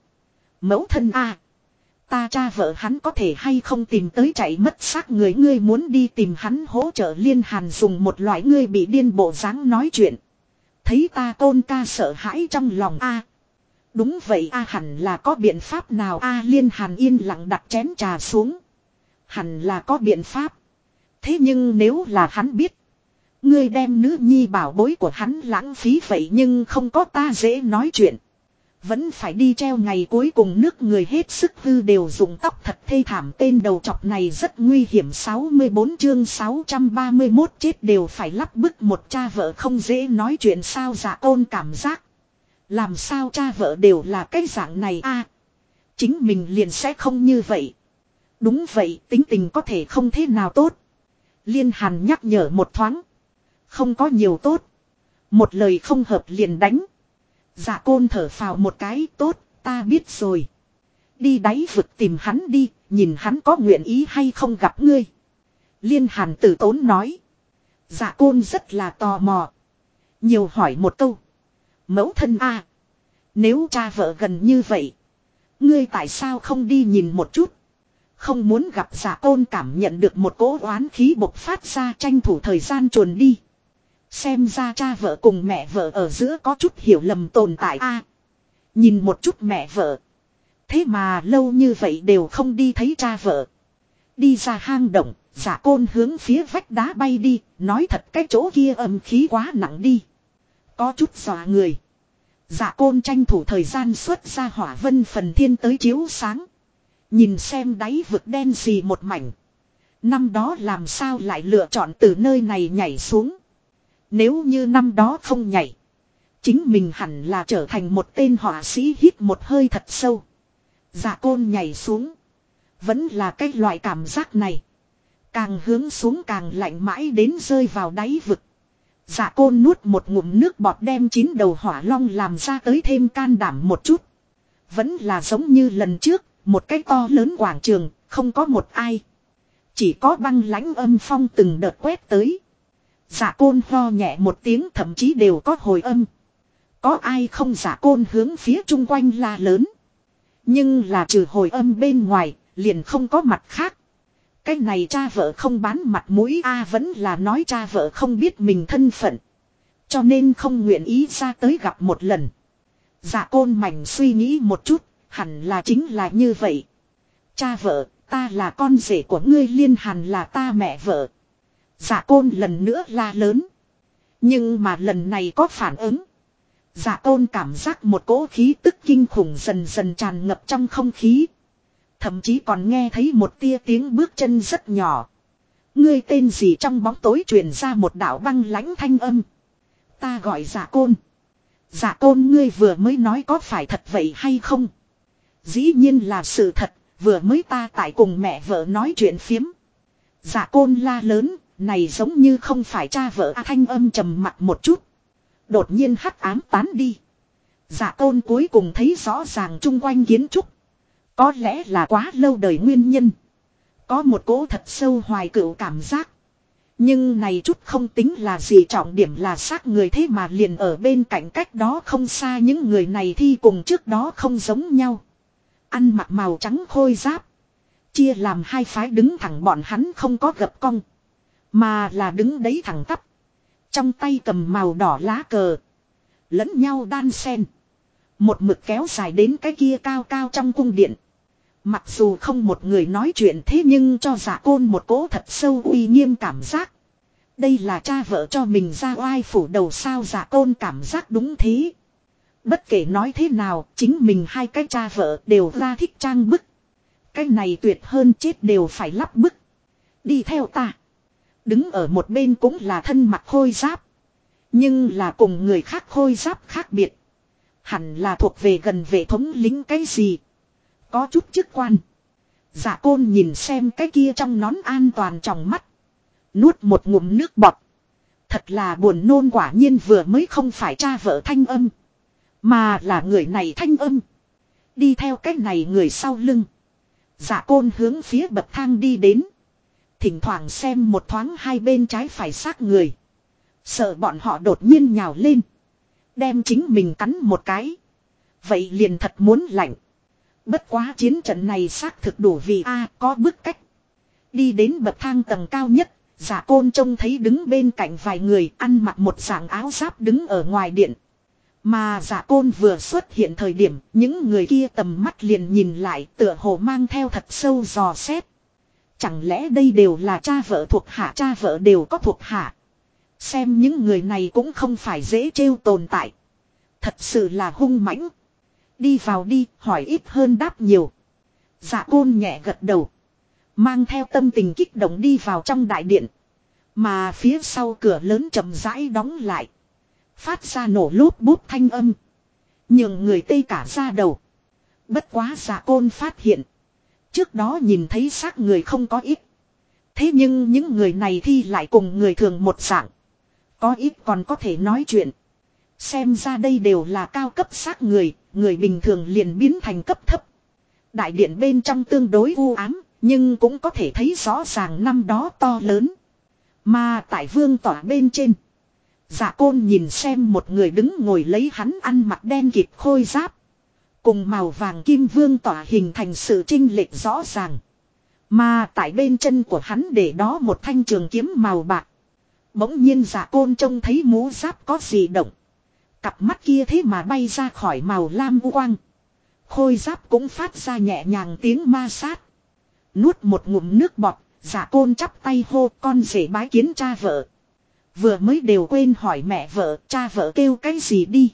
Mẫu thân a Ta cha vợ hắn có thể hay không tìm tới chạy mất xác người ngươi muốn đi tìm hắn hỗ trợ liên hàn dùng một loại ngươi bị điên bộ dáng nói chuyện. Thấy ta tôn ca sợ hãi trong lòng a Đúng vậy a hẳn là có biện pháp nào a liên hàn yên lặng đặt chén trà xuống. Hẳn là có biện pháp. Thế nhưng nếu là hắn biết. Ngươi đem nữ nhi bảo bối của hắn lãng phí vậy nhưng không có ta dễ nói chuyện. Vẫn phải đi treo ngày cuối cùng nước người hết sức hư đều dùng tóc thật thê thảm tên đầu chọc này rất nguy hiểm 64 chương 631 chết đều phải lắp bức một cha vợ không dễ nói chuyện sao giả ôn cảm giác. Làm sao cha vợ đều là cái dạng này a Chính mình liền sẽ không như vậy. Đúng vậy, tính tình có thể không thế nào tốt. Liên hàn nhắc nhở một thoáng. Không có nhiều tốt. Một lời không hợp liền đánh. Dạ côn thở phào một cái tốt, ta biết rồi. Đi đáy vực tìm hắn đi, nhìn hắn có nguyện ý hay không gặp ngươi. Liên hàn tử tốn nói. Dạ côn rất là tò mò. Nhiều hỏi một câu. Mẫu thân a Nếu cha vợ gần như vậy. Ngươi tại sao không đi nhìn một chút. Không muốn gặp giả côn cảm nhận được một cỗ oán khí bộc phát ra tranh thủ thời gian chuồn đi. Xem ra cha vợ cùng mẹ vợ ở giữa có chút hiểu lầm tồn tại a Nhìn một chút mẹ vợ. Thế mà lâu như vậy đều không đi thấy cha vợ. Đi ra hang động, giả côn hướng phía vách đá bay đi, nói thật cái chỗ kia âm khí quá nặng đi. Có chút dọa người. Giả côn tranh thủ thời gian xuất ra hỏa vân phần thiên tới chiếu sáng. Nhìn xem đáy vực đen gì một mảnh. Năm đó làm sao lại lựa chọn từ nơi này nhảy xuống. Nếu như năm đó không nhảy. Chính mình hẳn là trở thành một tên họa sĩ hít một hơi thật sâu. Dạ côn nhảy xuống. Vẫn là cái loại cảm giác này. Càng hướng xuống càng lạnh mãi đến rơi vào đáy vực. Dạ côn nuốt một ngụm nước bọt đem chín đầu hỏa long làm ra tới thêm can đảm một chút. Vẫn là giống như lần trước, một cái to lớn quảng trường, không có một ai. Chỉ có băng lãnh âm phong từng đợt quét tới. Giả côn ho nhẹ một tiếng thậm chí đều có hồi âm. Có ai không giả côn hướng phía chung quanh la lớn. Nhưng là trừ hồi âm bên ngoài, liền không có mặt khác. Cái này cha vợ không bán mặt mũi a vẫn là nói cha vợ không biết mình thân phận. Cho nên không nguyện ý ra tới gặp một lần. Giả côn mảnh suy nghĩ một chút, hẳn là chính là như vậy. Cha vợ, ta là con rể của ngươi liên hàn là ta mẹ vợ. Dạ côn lần nữa la lớn. Nhưng mà lần này có phản ứng. Dạ côn cảm giác một cỗ khí tức kinh khủng dần dần tràn ngập trong không khí. Thậm chí còn nghe thấy một tia tiếng bước chân rất nhỏ. Ngươi tên gì trong bóng tối truyền ra một đạo băng lãnh thanh âm. Ta gọi dạ côn. Dạ côn ngươi vừa mới nói có phải thật vậy hay không? Dĩ nhiên là sự thật, vừa mới ta tại cùng mẹ vợ nói chuyện phiếm. Dạ côn la lớn, này giống như không phải cha vợ A thanh âm trầm mặt một chút. Đột nhiên hắc ám tán đi. Dạ côn cuối cùng thấy rõ ràng chung quanh kiến trúc. Có lẽ là quá lâu đời nguyên nhân. Có một cỗ thật sâu hoài cựu cảm giác. Nhưng này chút không tính là gì trọng điểm là xác người thế mà liền ở bên cạnh cách đó không xa những người này thi cùng trước đó không giống nhau. Ăn mặc màu trắng khôi giáp. Chia làm hai phái đứng thẳng bọn hắn không có gập cong. Mà là đứng đấy thẳng tắp. Trong tay cầm màu đỏ lá cờ. Lẫn nhau đan sen. Một mực kéo dài đến cái kia cao cao trong cung điện. Mặc dù không một người nói chuyện thế nhưng cho giả côn một cỗ thật sâu uy nghiêm cảm giác. Đây là cha vợ cho mình ra oai phủ đầu sao giả côn cảm giác đúng thế. Bất kể nói thế nào, chính mình hai cái cha vợ đều ra thích trang bức. Cái này tuyệt hơn chết đều phải lắp bức. Đi theo ta. Đứng ở một bên cũng là thân mặt khôi giáp. Nhưng là cùng người khác khôi giáp khác biệt. Hẳn là thuộc về gần vệ thống lính cái gì. Có chút chức quan. Dạ côn nhìn xem cái kia trong nón an toàn trong mắt. Nuốt một ngụm nước bọt. Thật là buồn nôn quả nhiên vừa mới không phải cha vợ thanh âm. Mà là người này thanh âm. Đi theo cách này người sau lưng. Dạ côn hướng phía bậc thang đi đến. Thỉnh thoảng xem một thoáng hai bên trái phải xác người. Sợ bọn họ đột nhiên nhào lên. Đem chính mình cắn một cái. Vậy liền thật muốn lạnh. Bất quá chiến trận này xác thực đủ vì A có bức cách. Đi đến bậc thang tầng cao nhất. Giả côn trông thấy đứng bên cạnh vài người ăn mặc một dạng áo giáp đứng ở ngoài điện. Mà giả côn vừa xuất hiện thời điểm, những người kia tầm mắt liền nhìn lại tựa hồ mang theo thật sâu dò xét. Chẳng lẽ đây đều là cha vợ thuộc hạ cha vợ đều có thuộc hạ. Xem những người này cũng không phải dễ trêu tồn tại. Thật sự là hung mãnh. Đi vào đi, hỏi ít hơn đáp nhiều. giả côn nhẹ gật đầu. Mang theo tâm tình kích động đi vào trong đại điện. Mà phía sau cửa lớn chậm rãi đóng lại. Phát ra nổ lốp bút thanh âm. Nhưng người tây cả ra đầu. Bất quá giả côn phát hiện. Trước đó nhìn thấy xác người không có ít. Thế nhưng những người này thi lại cùng người thường một dạng. Có ít còn có thể nói chuyện. Xem ra đây đều là cao cấp xác người, người bình thường liền biến thành cấp thấp. Đại điện bên trong tương đối u ám, nhưng cũng có thể thấy rõ ràng năm đó to lớn. Mà tại vương tỏa bên trên. Dạ côn nhìn xem một người đứng ngồi lấy hắn ăn mặc đen kịp khôi giáp. Cùng màu vàng kim vương tỏa hình thành sự trinh lệch rõ ràng. Mà tại bên chân của hắn để đó một thanh trường kiếm màu bạc. Bỗng nhiên giả côn trông thấy mũ giáp có gì động. Cặp mắt kia thế mà bay ra khỏi màu lam u quang. Khôi giáp cũng phát ra nhẹ nhàng tiếng ma sát. Nuốt một ngụm nước bọt, giả côn chắp tay hô con rể bái kiến cha vợ. Vừa mới đều quên hỏi mẹ vợ, cha vợ kêu cái gì đi.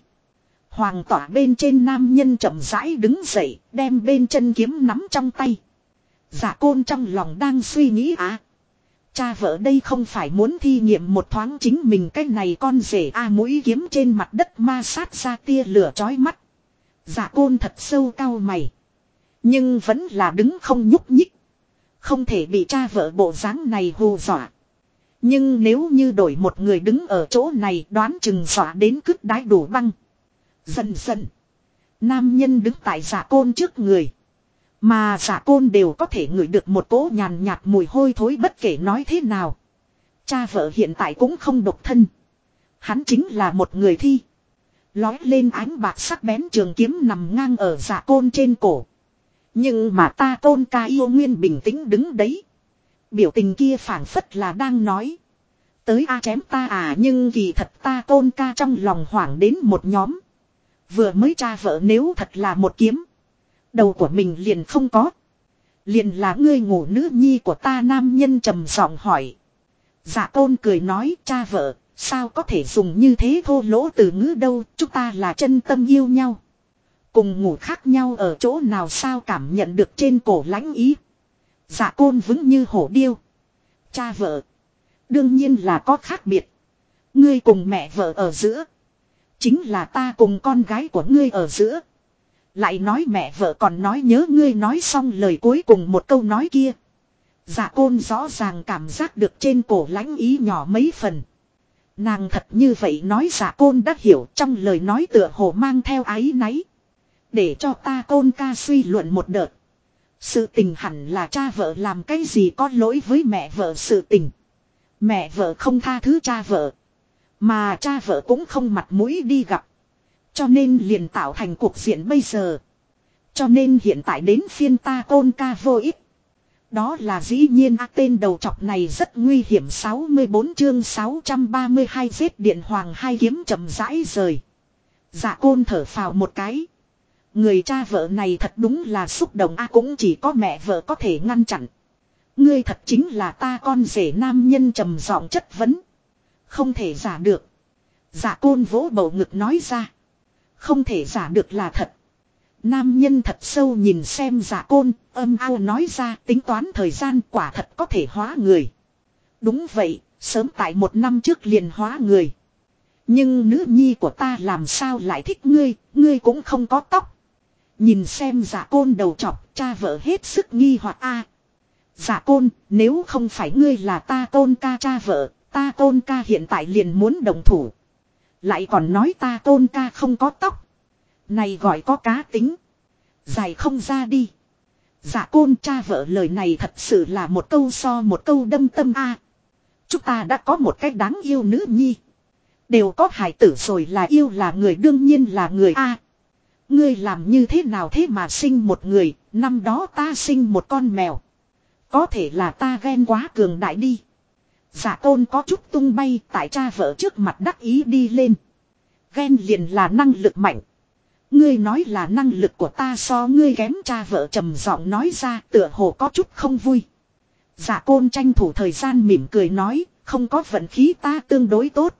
Hoàng tỏa bên trên nam nhân chậm rãi đứng dậy, đem bên chân kiếm nắm trong tay. Giả côn trong lòng đang suy nghĩ à. Cha vợ đây không phải muốn thi nghiệm một thoáng chính mình cái này con rể a mũi kiếm trên mặt đất ma sát ra tia lửa chói mắt. Giả côn thật sâu cao mày. Nhưng vẫn là đứng không nhúc nhích. Không thể bị cha vợ bộ dáng này hù dọa. Nhưng nếu như đổi một người đứng ở chỗ này đoán chừng dọa đến cứt đái đổ băng. Dần dần. Nam nhân đứng tại giả côn trước người. Mà giả côn đều có thể ngửi được một cỗ nhàn nhạt mùi hôi thối bất kể nói thế nào. Cha vợ hiện tại cũng không độc thân. Hắn chính là một người thi. Lói lên ánh bạc sắc bén trường kiếm nằm ngang ở giả côn trên cổ. Nhưng mà ta côn ca yêu nguyên bình tĩnh đứng đấy. Biểu tình kia phản phất là đang nói. Tới a chém ta à nhưng kỳ thật ta côn ca trong lòng hoảng đến một nhóm. Vừa mới cha vợ nếu thật là một kiếm. Đầu của mình liền không có. Liền là ngươi ngủ nữ nhi của ta nam nhân trầm giọng hỏi. Dạ tôn cười nói cha vợ, sao có thể dùng như thế thô lỗ từ ngữ đâu, chúng ta là chân tâm yêu nhau. Cùng ngủ khác nhau ở chỗ nào sao cảm nhận được trên cổ lãnh ý. Dạ côn vững như hổ điêu. Cha vợ. Đương nhiên là có khác biệt. Ngươi cùng mẹ vợ ở giữa. Chính là ta cùng con gái của ngươi ở giữa. Lại nói mẹ vợ còn nói nhớ ngươi nói xong lời cuối cùng một câu nói kia. Dạ côn rõ ràng cảm giác được trên cổ lãnh ý nhỏ mấy phần. Nàng thật như vậy nói giả côn đã hiểu trong lời nói tựa hồ mang theo ái náy. Để cho ta côn ca suy luận một đợt. Sự tình hẳn là cha vợ làm cái gì có lỗi với mẹ vợ sự tình. Mẹ vợ không tha thứ cha vợ. Mà cha vợ cũng không mặt mũi đi gặp. Cho nên liền tạo thành cuộc diện bây giờ. Cho nên hiện tại đến phiên ta côn ca vô ích. Đó là dĩ nhiên a tên đầu chọc này rất nguy hiểm 64 chương 632 giết điện hoàng hai kiếm chậm rãi rời. Dạ côn thở phào một cái. Người cha vợ này thật đúng là xúc động a cũng chỉ có mẹ vợ có thể ngăn chặn. Ngươi thật chính là ta con rể nam nhân trầm giọng chất vấn. Không thể giả được. giả côn vỗ bầu ngực nói ra. Không thể giả được là thật. Nam nhân thật sâu nhìn xem giả côn, âm ao nói ra tính toán thời gian quả thật có thể hóa người. Đúng vậy, sớm tại một năm trước liền hóa người. Nhưng nữ nhi của ta làm sao lại thích ngươi, ngươi cũng không có tóc. Nhìn xem giả côn đầu chọc, cha vợ hết sức nghi hoặc a. Giả côn, nếu không phải ngươi là ta tôn ca cha vợ, ta tôn ca hiện tại liền muốn đồng thủ. Lại còn nói ta tôn ca không có tóc. Này gọi có cá tính. Dài không ra đi. giả côn cha vợ lời này thật sự là một câu so một câu đâm tâm a. Chúng ta đã có một cách đáng yêu nữ nhi. Đều có hài tử rồi là yêu là người đương nhiên là người a ngươi làm như thế nào thế mà sinh một người, năm đó ta sinh một con mèo. Có thể là ta ghen quá cường đại đi. Giả tôn có chút tung bay tại cha vợ trước mặt đắc ý đi lên. Ghen liền là năng lực mạnh. Ngươi nói là năng lực của ta so ngươi kém cha vợ trầm giọng nói ra tựa hồ có chút không vui. Giả côn tranh thủ thời gian mỉm cười nói, không có vận khí ta tương đối tốt.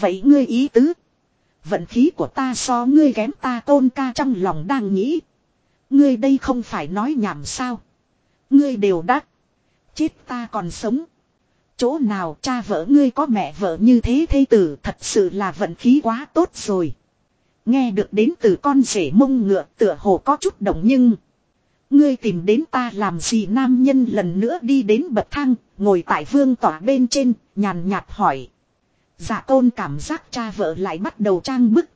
Vậy ngươi ý tứ. Vận khí của ta so ngươi ghém ta tôn ca trong lòng đang nghĩ. Ngươi đây không phải nói nhảm sao. Ngươi đều đắc. Chết ta còn sống. Chỗ nào cha vợ ngươi có mẹ vợ như thế thế tử thật sự là vận khí quá tốt rồi. Nghe được đến từ con rể mông ngựa tựa hồ có chút động nhưng. Ngươi tìm đến ta làm gì nam nhân lần nữa đi đến bậc thang, ngồi tại vương tỏa bên trên, nhàn nhạt hỏi. Dạ tôn cảm giác cha vợ lại bắt đầu trang bức.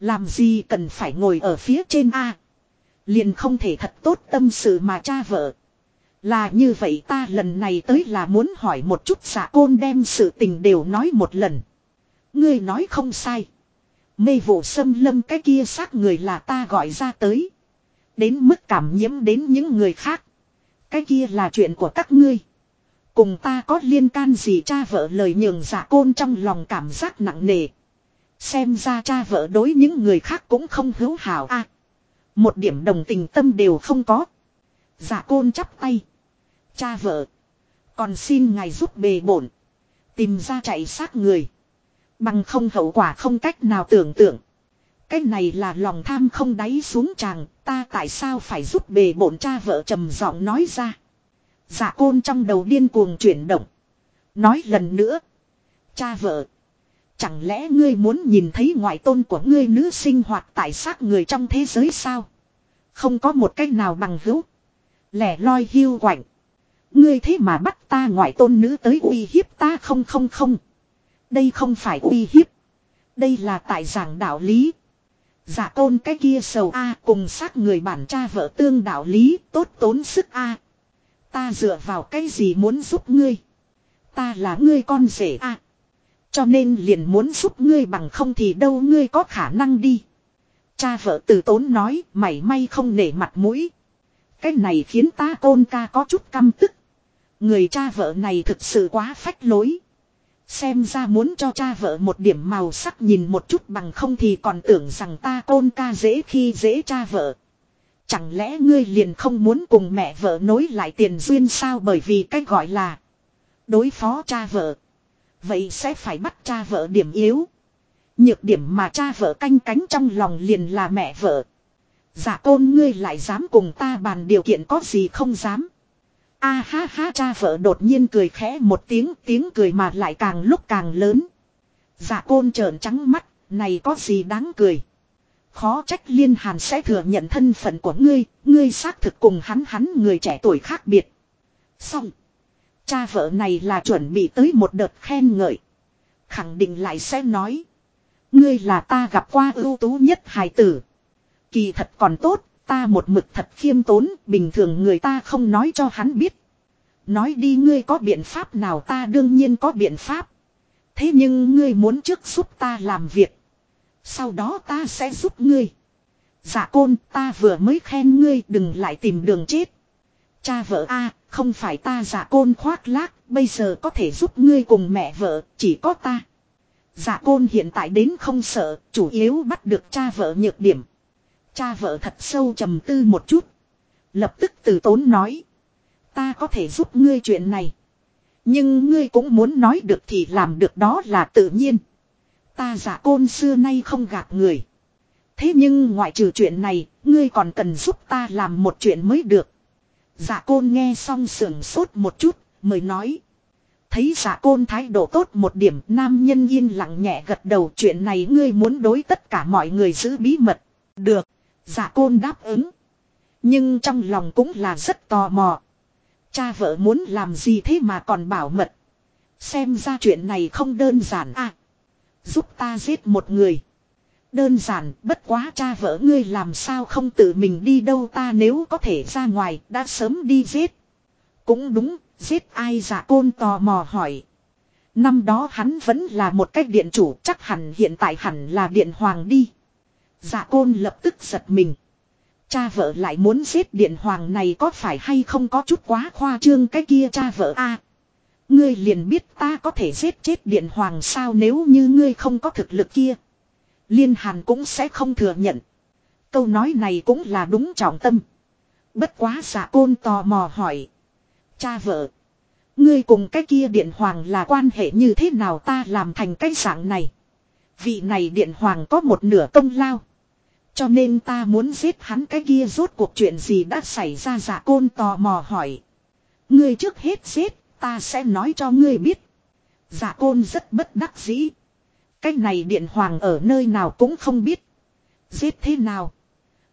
Làm gì cần phải ngồi ở phía trên A. Liền không thể thật tốt tâm sự mà cha vợ. Là như vậy ta lần này tới là muốn hỏi một chút dạ côn đem sự tình đều nói một lần. Ngươi nói không sai. Mê vụ xâm lâm cái kia xác người là ta gọi ra tới. Đến mức cảm nhiễm đến những người khác. Cái kia là chuyện của các ngươi. Cùng ta có liên can gì cha vợ lời nhường giả dạ côn trong lòng cảm giác nặng nề. Xem ra cha vợ đối những người khác cũng không hữu hảo a Một điểm đồng tình tâm đều không có. Giả dạ côn chắp tay. Cha vợ. Còn xin ngài giúp bề bổn. Tìm ra chạy xác người. Bằng không hậu quả không cách nào tưởng tượng. Cái này là lòng tham không đáy xuống chàng, ta tại sao phải giúp bề bổn cha vợ trầm giọng nói ra. Dạ côn trong đầu điên cuồng chuyển động. Nói lần nữa. Cha vợ. Chẳng lẽ ngươi muốn nhìn thấy ngoại tôn của ngươi nữ sinh hoạt tại xác người trong thế giới sao? Không có một cách nào bằng hữu. Lẻ loi hiu quạnh. Ngươi thế mà bắt ta ngoại tôn nữ tới uy hiếp ta không không không. Đây không phải uy hiếp. Đây là tại giảng đạo lý. Dạ Giả tôn cái kia sầu A cùng xác người bản cha vợ tương đạo lý, tốt tốn sức A. Ta dựa vào cái gì muốn giúp ngươi. Ta là ngươi con rể à. Cho nên liền muốn giúp ngươi bằng không thì đâu ngươi có khả năng đi. Cha vợ từ tốn nói mày may không nể mặt mũi. Cái này khiến ta côn ca có chút căm tức. Người cha vợ này thực sự quá phách lối. Xem ra muốn cho cha vợ một điểm màu sắc nhìn một chút bằng không thì còn tưởng rằng ta côn ca dễ khi dễ cha vợ. Chẳng lẽ ngươi liền không muốn cùng mẹ vợ nối lại tiền duyên sao bởi vì cách gọi là đối phó cha vợ. Vậy sẽ phải bắt cha vợ điểm yếu. Nhược điểm mà cha vợ canh cánh trong lòng liền là mẹ vợ. Giả côn ngươi lại dám cùng ta bàn điều kiện có gì không dám. A ha ha cha vợ đột nhiên cười khẽ một tiếng tiếng cười mà lại càng lúc càng lớn. Dạ côn trợn trắng mắt, này có gì đáng cười. Khó trách liên hàn sẽ thừa nhận thân phận của ngươi, ngươi xác thực cùng hắn hắn người trẻ tuổi khác biệt. Xong. Cha vợ này là chuẩn bị tới một đợt khen ngợi. Khẳng định lại sẽ nói. Ngươi là ta gặp qua ưu tú nhất hài tử. Kỳ thật còn tốt, Ta một mực thật khiêm tốn, bình thường người ta không nói cho hắn biết. Nói đi ngươi có biện pháp nào ta đương nhiên có biện pháp. Thế nhưng ngươi muốn trước giúp ta làm việc. Sau đó ta sẽ giúp ngươi. Dạ côn ta vừa mới khen ngươi đừng lại tìm đường chết. Cha vợ a không phải ta dạ côn khoác lác, bây giờ có thể giúp ngươi cùng mẹ vợ, chỉ có ta. Dạ côn hiện tại đến không sợ, chủ yếu bắt được cha vợ nhược điểm. Cha vợ thật sâu trầm tư một chút. Lập tức từ tốn nói. Ta có thể giúp ngươi chuyện này. Nhưng ngươi cũng muốn nói được thì làm được đó là tự nhiên. Ta giả côn xưa nay không gạt người. Thế nhưng ngoại trừ chuyện này, ngươi còn cần giúp ta làm một chuyện mới được. Giả côn nghe xong sưởng sốt một chút, mới nói. Thấy giả côn thái độ tốt một điểm nam nhân yên lặng nhẹ gật đầu chuyện này ngươi muốn đối tất cả mọi người giữ bí mật. Được. Giả côn đáp ứng. Nhưng trong lòng cũng là rất tò mò. Cha vợ muốn làm gì thế mà còn bảo mật. Xem ra chuyện này không đơn giản à. Giúp ta giết một người. Đơn giản, bất quá cha vợ ngươi làm sao không tự mình đi đâu ta nếu có thể ra ngoài, đã sớm đi giết. Cũng đúng, giết ai giả côn tò mò hỏi. Năm đó hắn vẫn là một cách điện chủ, chắc hẳn hiện tại hẳn là điện hoàng đi. Giả côn lập tức giật mình. Cha vợ lại muốn giết điện hoàng này có phải hay không có chút quá khoa trương cái kia cha vợ a Ngươi liền biết ta có thể giết chết điện hoàng sao nếu như ngươi không có thực lực kia. Liên Hàn cũng sẽ không thừa nhận. Câu nói này cũng là đúng trọng tâm. Bất quá giả côn tò mò hỏi. Cha vợ. Ngươi cùng cái kia điện hoàng là quan hệ như thế nào ta làm thành cái dạng này. Vị này điện hoàng có một nửa công lao. Cho nên ta muốn giết hắn cái kia rốt cuộc chuyện gì đã xảy ra giả côn tò mò hỏi. Ngươi trước hết giết, ta sẽ nói cho ngươi biết. Giả côn rất bất đắc dĩ. Cái này điện hoàng ở nơi nào cũng không biết. Giết thế nào?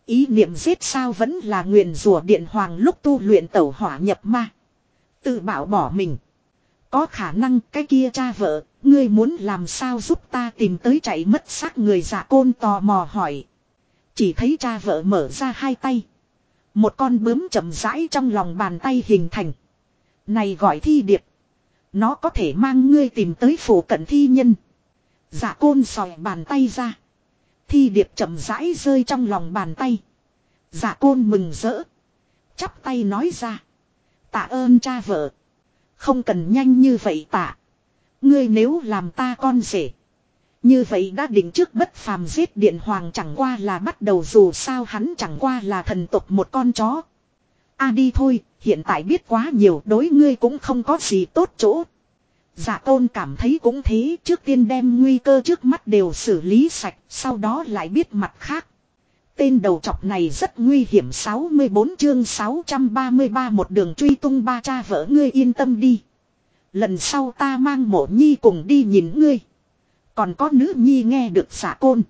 Ý niệm giết sao vẫn là nguyền rủa điện hoàng lúc tu luyện tẩu hỏa nhập ma. Tự bảo bỏ mình. Có khả năng cái kia cha vợ, ngươi muốn làm sao giúp ta tìm tới chạy mất xác người giả côn tò mò hỏi. Chỉ thấy cha vợ mở ra hai tay. Một con bướm chậm rãi trong lòng bàn tay hình thành. Này gọi thi điệp. Nó có thể mang ngươi tìm tới phủ cận thi nhân. Giả côn sòi bàn tay ra. Thi điệp chậm rãi rơi trong lòng bàn tay. Giả côn mừng rỡ. Chắp tay nói ra. Tạ ơn cha vợ. Không cần nhanh như vậy tạ. Ngươi nếu làm ta con rể. Như vậy đã định trước bất phàm giết điện hoàng chẳng qua là bắt đầu dù sao hắn chẳng qua là thần tục một con chó a đi thôi, hiện tại biết quá nhiều đối ngươi cũng không có gì tốt chỗ. Giả tôn cảm thấy cũng thế trước tiên đem nguy cơ trước mắt đều xử lý sạch, sau đó lại biết mặt khác. Tên đầu chọc này rất nguy hiểm 64 chương 633 một đường truy tung ba cha vợ ngươi yên tâm đi. Lần sau ta mang mộ nhi cùng đi nhìn ngươi. Còn có nữ nhi nghe được giả côn.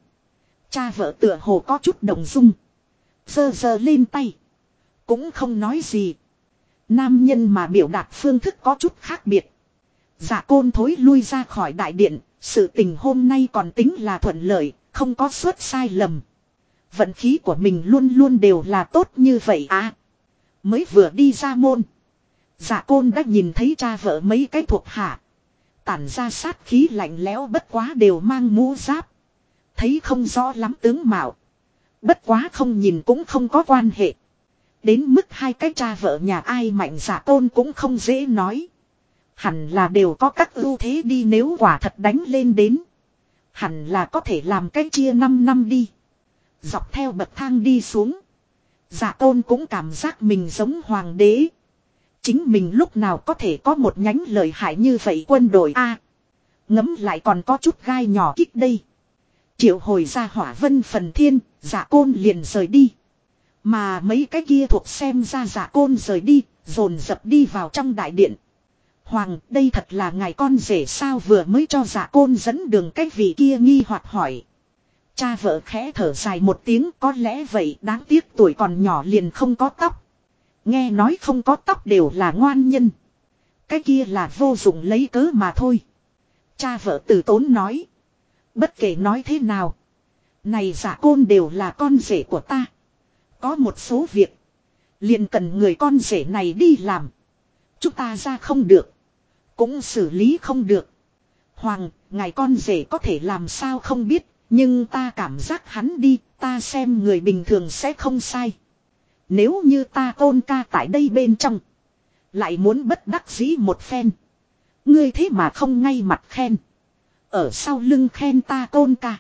Cha vợ tựa hồ có chút đồng dung. Dơ dơ lên tay. Cũng không nói gì. Nam nhân mà biểu đạt phương thức có chút khác biệt. Dạ côn thối lui ra khỏi đại điện, sự tình hôm nay còn tính là thuận lợi, không có suất sai lầm. Vận khí của mình luôn luôn đều là tốt như vậy à. Mới vừa đi ra môn. Dạ côn đã nhìn thấy cha vợ mấy cái thuộc hạ. Tản ra sát khí lạnh lẽo bất quá đều mang mũ giáp. Thấy không rõ lắm tướng mạo. Bất quá không nhìn cũng không có quan hệ. Đến mức hai cái cha vợ nhà ai mạnh giả tôn cũng không dễ nói. Hẳn là đều có các ưu thế đi nếu quả thật đánh lên đến. Hẳn là có thể làm cái chia 5 năm đi. Dọc theo bậc thang đi xuống. Giả tôn cũng cảm giác mình giống hoàng đế. Chính mình lúc nào có thể có một nhánh lợi hại như vậy quân đội A. ngấm lại còn có chút gai nhỏ kích đây. Triệu hồi ra hỏa vân phần thiên, giả côn liền rời đi. Mà mấy cái kia thuộc xem ra giả côn rời đi, dồn dập đi vào trong đại điện. Hoàng, đây thật là ngài con rể sao vừa mới cho giả côn dẫn đường cách vị kia nghi hoặc hỏi. Cha vợ khẽ thở dài một tiếng có lẽ vậy đáng tiếc tuổi còn nhỏ liền không có tóc. Nghe nói không có tóc đều là ngoan nhân. Cái kia là vô dụng lấy cớ mà thôi. Cha vợ tử tốn nói. Bất kể nói thế nào. Này giả côn đều là con rể của ta. Có một số việc. Liền cần người con rể này đi làm. Chúng ta ra không được. Cũng xử lý không được. Hoàng, ngài con rể có thể làm sao không biết. Nhưng ta cảm giác hắn đi, ta xem người bình thường sẽ không sai. Nếu như ta tôn ca tại đây bên trong. Lại muốn bất đắc dĩ một phen. Ngươi thế mà không ngay mặt khen. Ở sau lưng khen ta tôn ca.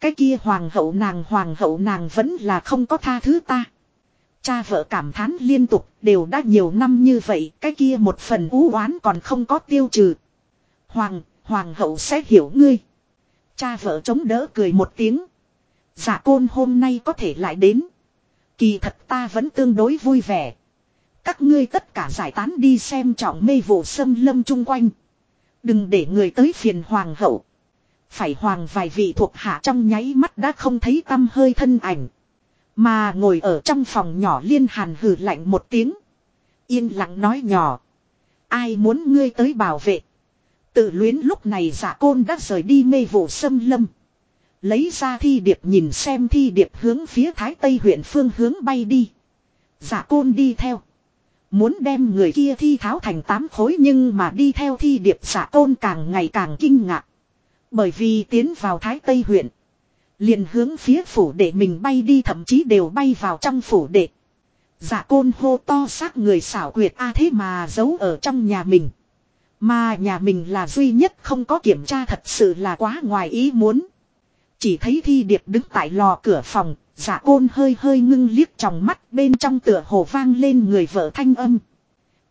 Cái kia hoàng hậu nàng hoàng hậu nàng vẫn là không có tha thứ ta. Cha vợ cảm thán liên tục đều đã nhiều năm như vậy cái kia một phần ú oán còn không có tiêu trừ. Hoàng, hoàng hậu sẽ hiểu ngươi. Cha vợ chống đỡ cười một tiếng. Giả dạ côn hôm nay có thể lại đến. Kỳ thật ta vẫn tương đối vui vẻ. Các ngươi tất cả giải tán đi xem trọng mê vụ sâm lâm chung quanh. Đừng để người tới phiền hoàng hậu. Phải hoàng vài vị thuộc hạ trong nháy mắt đã không thấy tâm hơi thân ảnh. Mà ngồi ở trong phòng nhỏ liên hàn hừ lạnh một tiếng. Yên lặng nói nhỏ. Ai muốn ngươi tới bảo vệ. Tự luyến lúc này giả côn đã rời đi mê vụ sâm lâm. Lấy ra thi điệp nhìn xem thi điệp hướng phía thái tây huyện phương hướng bay đi. Giả côn đi theo. Muốn đem người kia thi tháo thành tám khối nhưng mà đi theo thi điệp giả côn càng ngày càng kinh ngạc. Bởi vì tiến vào thái tây huyện. Liền hướng phía phủ để mình bay đi thậm chí đều bay vào trong phủ đệ. Giả côn hô to xác người xảo quyệt a thế mà giấu ở trong nhà mình. Mà nhà mình là duy nhất không có kiểm tra thật sự là quá ngoài ý muốn. Chỉ thấy thi điệp đứng tại lò cửa phòng, giả côn hơi hơi ngưng liếc trong mắt bên trong tựa hồ vang lên người vợ thanh âm.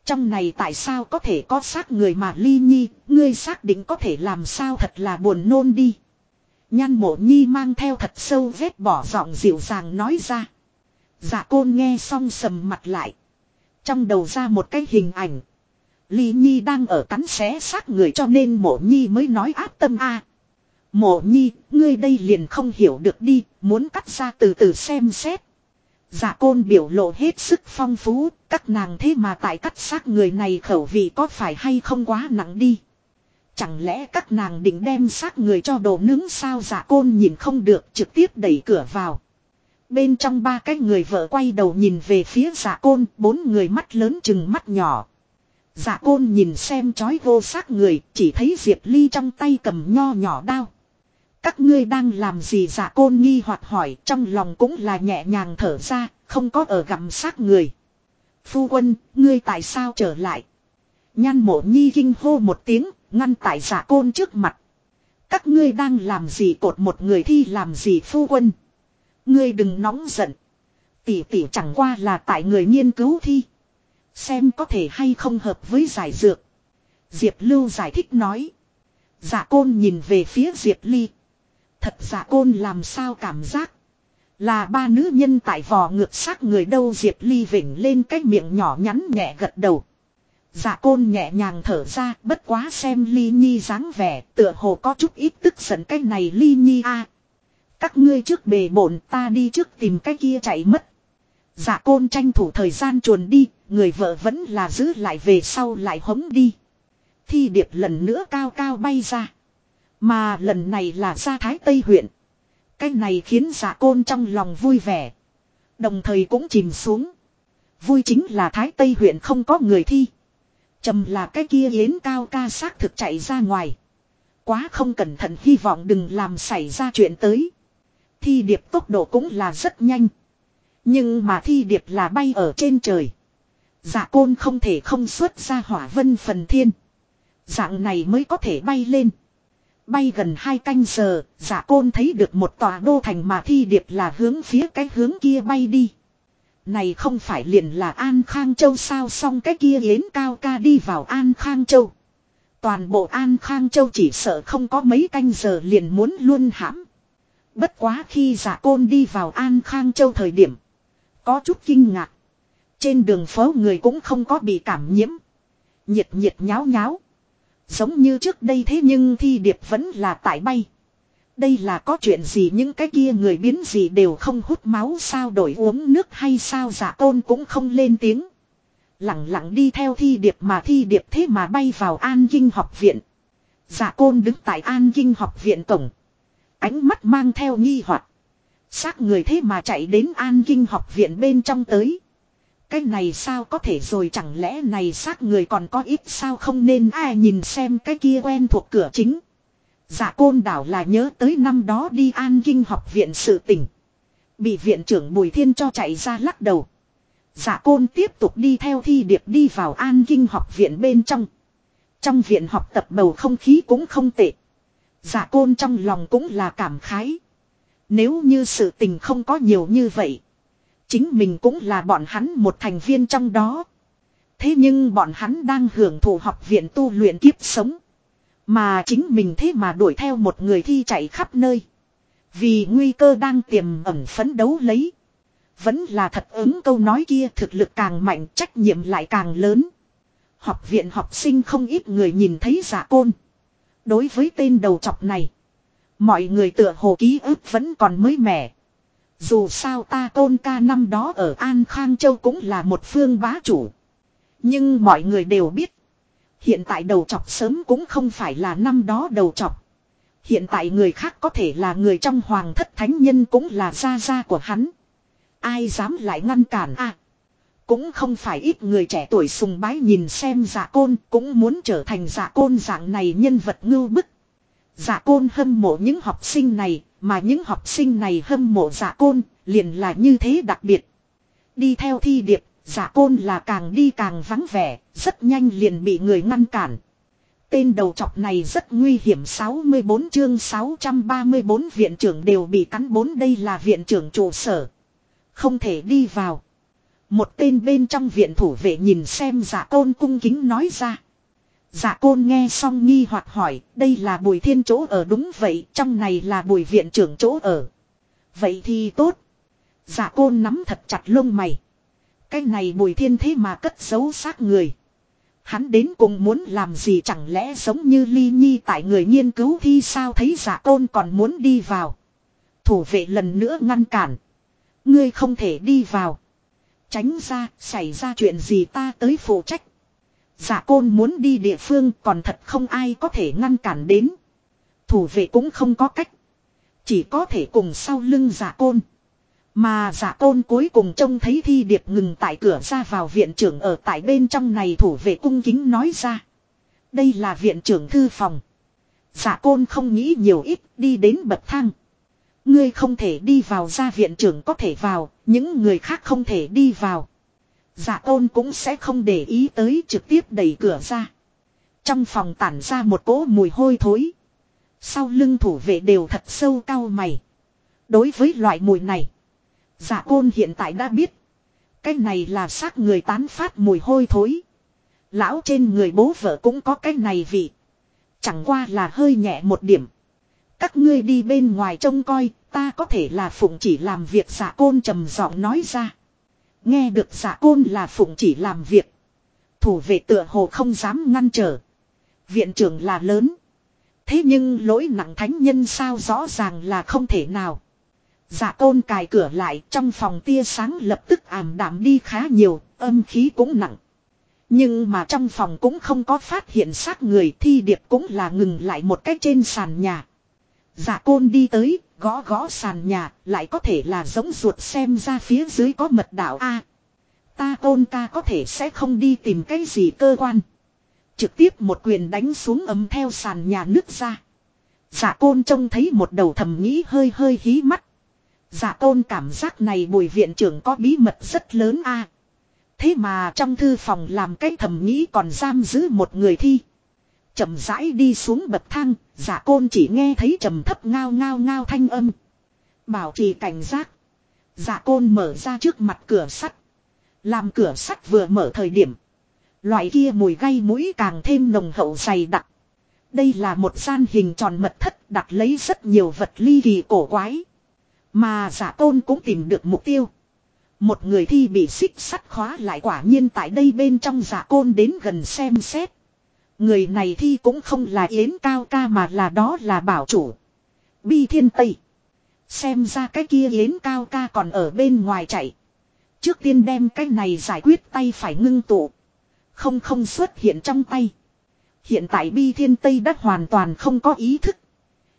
Trong này tại sao có thể có xác người mà ly nhi, ngươi xác định có thể làm sao thật là buồn nôn đi. Nhan mộ nhi mang theo thật sâu vết bỏ giọng dịu dàng nói ra. Dạ côn nghe xong sầm mặt lại. Trong đầu ra một cái hình ảnh. Ly Nhi đang ở cắn xé xác người cho nên mộ Nhi mới nói áp tâm a. Mộ Nhi, ngươi đây liền không hiểu được đi, muốn cắt ra từ từ xem xét. Dạ côn biểu lộ hết sức phong phú, các nàng thế mà tại cắt xác người này khẩu vị có phải hay không quá nặng đi. Chẳng lẽ các nàng định đem xác người cho đồ nướng sao dạ côn nhìn không được trực tiếp đẩy cửa vào. Bên trong ba cái người vợ quay đầu nhìn về phía dạ côn, bốn người mắt lớn chừng mắt nhỏ. Dạ côn nhìn xem chói vô xác người, chỉ thấy Diệp Ly trong tay cầm nho nhỏ đao. Các ngươi đang làm gì dạ côn nghi hoặc hỏi trong lòng cũng là nhẹ nhàng thở ra, không có ở gặm xác người. Phu quân, ngươi tại sao trở lại? Nhan mộ nhi kinh hô một tiếng, ngăn tại giả côn trước mặt. Các ngươi đang làm gì cột một người thi làm gì phu quân. Ngươi đừng nóng giận. Tỷ tỷ chẳng qua là tại người nghiên cứu thi. Xem có thể hay không hợp với giải dược. Diệp Lưu giải thích nói. Giả côn nhìn về phía Diệp Ly. Thật giả côn làm sao cảm giác. Là ba nữ nhân tại vò ngược xác người đâu Diệp Ly vỉnh lên cái miệng nhỏ nhắn nhẹ gật đầu. Dạ côn nhẹ nhàng thở ra bất quá xem ly nhi dáng vẻ tựa hồ có chút ít tức giận cái này ly nhi a Các ngươi trước bề bổn ta đi trước tìm cái kia chạy mất. Dạ côn tranh thủ thời gian chuồn đi, người vợ vẫn là giữ lại về sau lại hống đi. Thi điệp lần nữa cao cao bay ra. Mà lần này là ra thái Tây huyện. Cái này khiến dạ côn trong lòng vui vẻ. Đồng thời cũng chìm xuống. Vui chính là thái Tây huyện không có người thi. Trầm là cái kia yến cao ca xác thực chạy ra ngoài. Quá không cẩn thận hy vọng đừng làm xảy ra chuyện tới. Thi điệp tốc độ cũng là rất nhanh. Nhưng mà thi điệp là bay ở trên trời. Dạ côn không thể không xuất ra hỏa vân phần thiên. Dạng này mới có thể bay lên. Bay gần hai canh giờ, giả côn thấy được một tòa đô thành mà thi điệp là hướng phía cái hướng kia bay đi. Này không phải liền là An Khang Châu sao xong cái kia yến cao ca đi vào An Khang Châu. Toàn bộ An Khang Châu chỉ sợ không có mấy canh giờ liền muốn luôn hãm. Bất quá khi giả côn đi vào An Khang Châu thời điểm. Có chút kinh ngạc. Trên đường phố người cũng không có bị cảm nhiễm. Nhiệt nhiệt nháo nháo. Giống như trước đây thế nhưng thi điệp vẫn là tại bay. Đây là có chuyện gì những cái kia người biến gì đều không hút máu sao đổi uống nước hay sao giả tôn cũng không lên tiếng. Lặng lặng đi theo thi điệp mà thi điệp thế mà bay vào an kinh học viện. Giả côn đứng tại an kinh học viện cổng. Ánh mắt mang theo nghi hoặc Xác người thế mà chạy đến an kinh học viện bên trong tới. Cái này sao có thể rồi chẳng lẽ này xác người còn có ít sao không nên ai nhìn xem cái kia quen thuộc cửa chính. Dạ côn đảo là nhớ tới năm đó đi an kinh học viện sự tỉnh. Bị viện trưởng Bùi Thiên cho chạy ra lắc đầu. Dạ côn tiếp tục đi theo thi điệp đi vào an kinh học viện bên trong. Trong viện học tập bầu không khí cũng không tệ. Dạ côn trong lòng cũng là cảm khái. Nếu như sự tình không có nhiều như vậy. Chính mình cũng là bọn hắn một thành viên trong đó. Thế nhưng bọn hắn đang hưởng thụ học viện tu luyện kiếp sống. Mà chính mình thế mà đuổi theo một người thi chạy khắp nơi. Vì nguy cơ đang tiềm ẩn phấn đấu lấy. Vẫn là thật ứng câu nói kia thực lực càng mạnh trách nhiệm lại càng lớn. Học viện học sinh không ít người nhìn thấy giả côn. Đối với tên đầu chọc này. Mọi người tựa hồ ký ức vẫn còn mới mẻ. Dù sao ta tôn ca năm đó ở An Khang Châu cũng là một phương bá chủ. Nhưng mọi người đều biết. Hiện tại đầu chọc sớm cũng không phải là năm đó đầu chọc. Hiện tại người khác có thể là người trong hoàng thất thánh nhân cũng là gia gia của hắn. Ai dám lại ngăn cản à. Cũng không phải ít người trẻ tuổi sùng bái nhìn xem giả côn cũng muốn trở thành giả côn dạng này nhân vật ngưu bức. Giả côn hâm mộ những học sinh này, mà những học sinh này hâm mộ giả côn, liền là như thế đặc biệt. Đi theo thi điệp, giả côn là càng đi càng vắng vẻ, rất nhanh liền bị người ngăn cản. Tên đầu chọc này rất nguy hiểm 64 chương 634 viện trưởng đều bị cắn bốn đây là viện trưởng trụ sở. Không thể đi vào. Một tên bên trong viện thủ vệ nhìn xem giả côn cung kính nói ra dạ côn nghe xong nghi hoặc hỏi, đây là bùi thiên chỗ ở đúng vậy, trong này là bùi viện trưởng chỗ ở. Vậy thì tốt. Dạ côn nắm thật chặt lông mày. Cái này bùi thiên thế mà cất giấu xác người. Hắn đến cùng muốn làm gì chẳng lẽ giống như ly nhi tại người nghiên cứu thi sao thấy giả côn còn muốn đi vào. Thủ vệ lần nữa ngăn cản. Ngươi không thể đi vào. Tránh ra, xảy ra chuyện gì ta tới phụ trách. Giả côn muốn đi địa phương còn thật không ai có thể ngăn cản đến. Thủ vệ cũng không có cách. Chỉ có thể cùng sau lưng giả côn. Mà giả côn cuối cùng trông thấy thi điệp ngừng tại cửa ra vào viện trưởng ở tại bên trong này thủ vệ cung kính nói ra. Đây là viện trưởng thư phòng. Giả côn không nghĩ nhiều ít đi đến bậc thang. Ngươi không thể đi vào ra viện trưởng có thể vào, những người khác không thể đi vào. Giả tôn cũng sẽ không để ý tới trực tiếp đẩy cửa ra. Trong phòng tản ra một cỗ mùi hôi thối. Sau lưng thủ vệ đều thật sâu cao mày. Đối với loại mùi này. Dạ giả côn hiện tại đã biết. Cái này là xác người tán phát mùi hôi thối. Lão trên người bố vợ cũng có cái này vị. Chẳng qua là hơi nhẹ một điểm. Các ngươi đi bên ngoài trông coi, ta có thể là phụng chỉ làm việc dạ giả côn trầm giọng nói ra. Nghe được giả côn là phụng chỉ làm việc. Thủ vệ tựa hồ không dám ngăn trở. Viện trưởng là lớn. Thế nhưng lỗi nặng thánh nhân sao rõ ràng là không thể nào. Giả côn cài cửa lại trong phòng tia sáng lập tức ảm đạm đi khá nhiều, âm khí cũng nặng. Nhưng mà trong phòng cũng không có phát hiện xác người thi điệp cũng là ngừng lại một cách trên sàn nhà. Giả côn đi tới, gõ gõ sàn nhà, lại có thể là giống ruột xem ra phía dưới có mật đạo A. ta côn ca có thể sẽ không đi tìm cái gì cơ quan. Trực tiếp một quyền đánh xuống ấm theo sàn nhà nước ra. Giả côn trông thấy một đầu thầm nghĩ hơi hơi hí mắt. Giả côn cảm giác này bùi viện trưởng có bí mật rất lớn a. Thế mà trong thư phòng làm cái thầm nghĩ còn giam giữ một người thi chậm rãi đi xuống bậc thang, giả côn chỉ nghe thấy trầm thấp ngao ngao ngao thanh âm. Bảo trì cảnh giác. Giả côn mở ra trước mặt cửa sắt. Làm cửa sắt vừa mở thời điểm. Loại kia mùi gây mũi càng thêm nồng hậu dày đặc. Đây là một gian hình tròn mật thất đặt lấy rất nhiều vật ly kỳ cổ quái. Mà giả tôn cũng tìm được mục tiêu. Một người thi bị xích sắt khóa lại quả nhiên tại đây bên trong giả côn đến gần xem xét. Người này thi cũng không là yến cao ca mà là đó là bảo chủ. Bi thiên tây. Xem ra cái kia yến cao ca còn ở bên ngoài chạy. Trước tiên đem cái này giải quyết tay phải ngưng tụ. Không không xuất hiện trong tay. Hiện tại bi thiên tây đã hoàn toàn không có ý thức.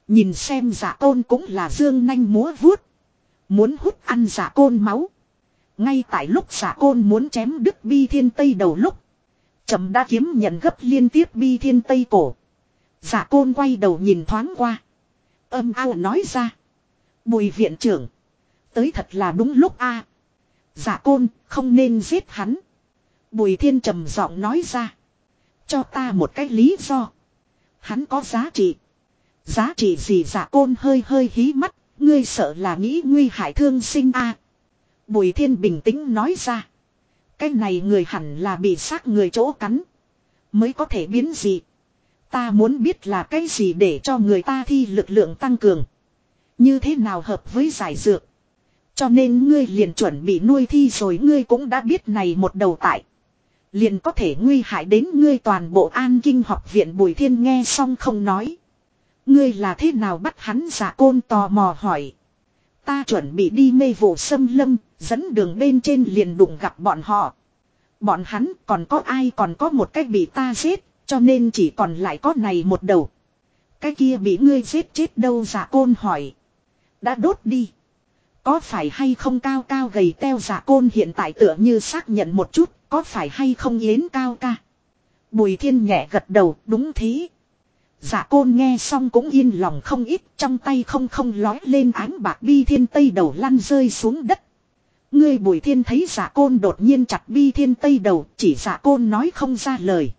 Nhìn xem giả côn cũng là dương nanh múa vuốt. Muốn hút ăn giả côn máu. Ngay tại lúc giả côn muốn chém đứt bi thiên tây đầu lúc. Trầm đã kiếm nhận gấp liên tiếp bi thiên tây cổ. Giả côn quay đầu nhìn thoáng qua. Âm ao nói ra. Bùi viện trưởng. Tới thật là đúng lúc a. Giả côn, không nên giết hắn. Bùi thiên trầm giọng nói ra. Cho ta một cái lý do. Hắn có giá trị. Giá trị gì giả côn hơi hơi hí mắt. Ngươi sợ là nghĩ nguy hại thương sinh a. Bùi thiên bình tĩnh nói ra. Cái này người hẳn là bị xác người chỗ cắn. Mới có thể biến gì. Ta muốn biết là cái gì để cho người ta thi lực lượng tăng cường. Như thế nào hợp với giải dược. Cho nên ngươi liền chuẩn bị nuôi thi rồi ngươi cũng đã biết này một đầu tại. Liền có thể nguy hại đến ngươi toàn bộ an kinh học viện Bùi Thiên nghe xong không nói. Ngươi là thế nào bắt hắn giả côn tò mò hỏi. Ta chuẩn bị đi mê vụ xâm lâm, dẫn đường bên trên liền đụng gặp bọn họ. Bọn hắn còn có ai còn có một cách bị ta giết, cho nên chỉ còn lại có này một đầu. Cái kia bị ngươi giết chết đâu giả côn hỏi. Đã đốt đi. Có phải hay không cao cao gầy teo giả côn hiện tại tựa như xác nhận một chút, có phải hay không yến cao ca. Bùi thiên nhẹ gật đầu, đúng thế. Giả côn nghe xong cũng yên lòng không ít, trong tay không không lói lên ánh bạc bi thiên tây đầu lăn rơi xuống đất. Ngươi bùi thiên thấy giả côn đột nhiên chặt bi thiên tây đầu, chỉ giả côn nói không ra lời.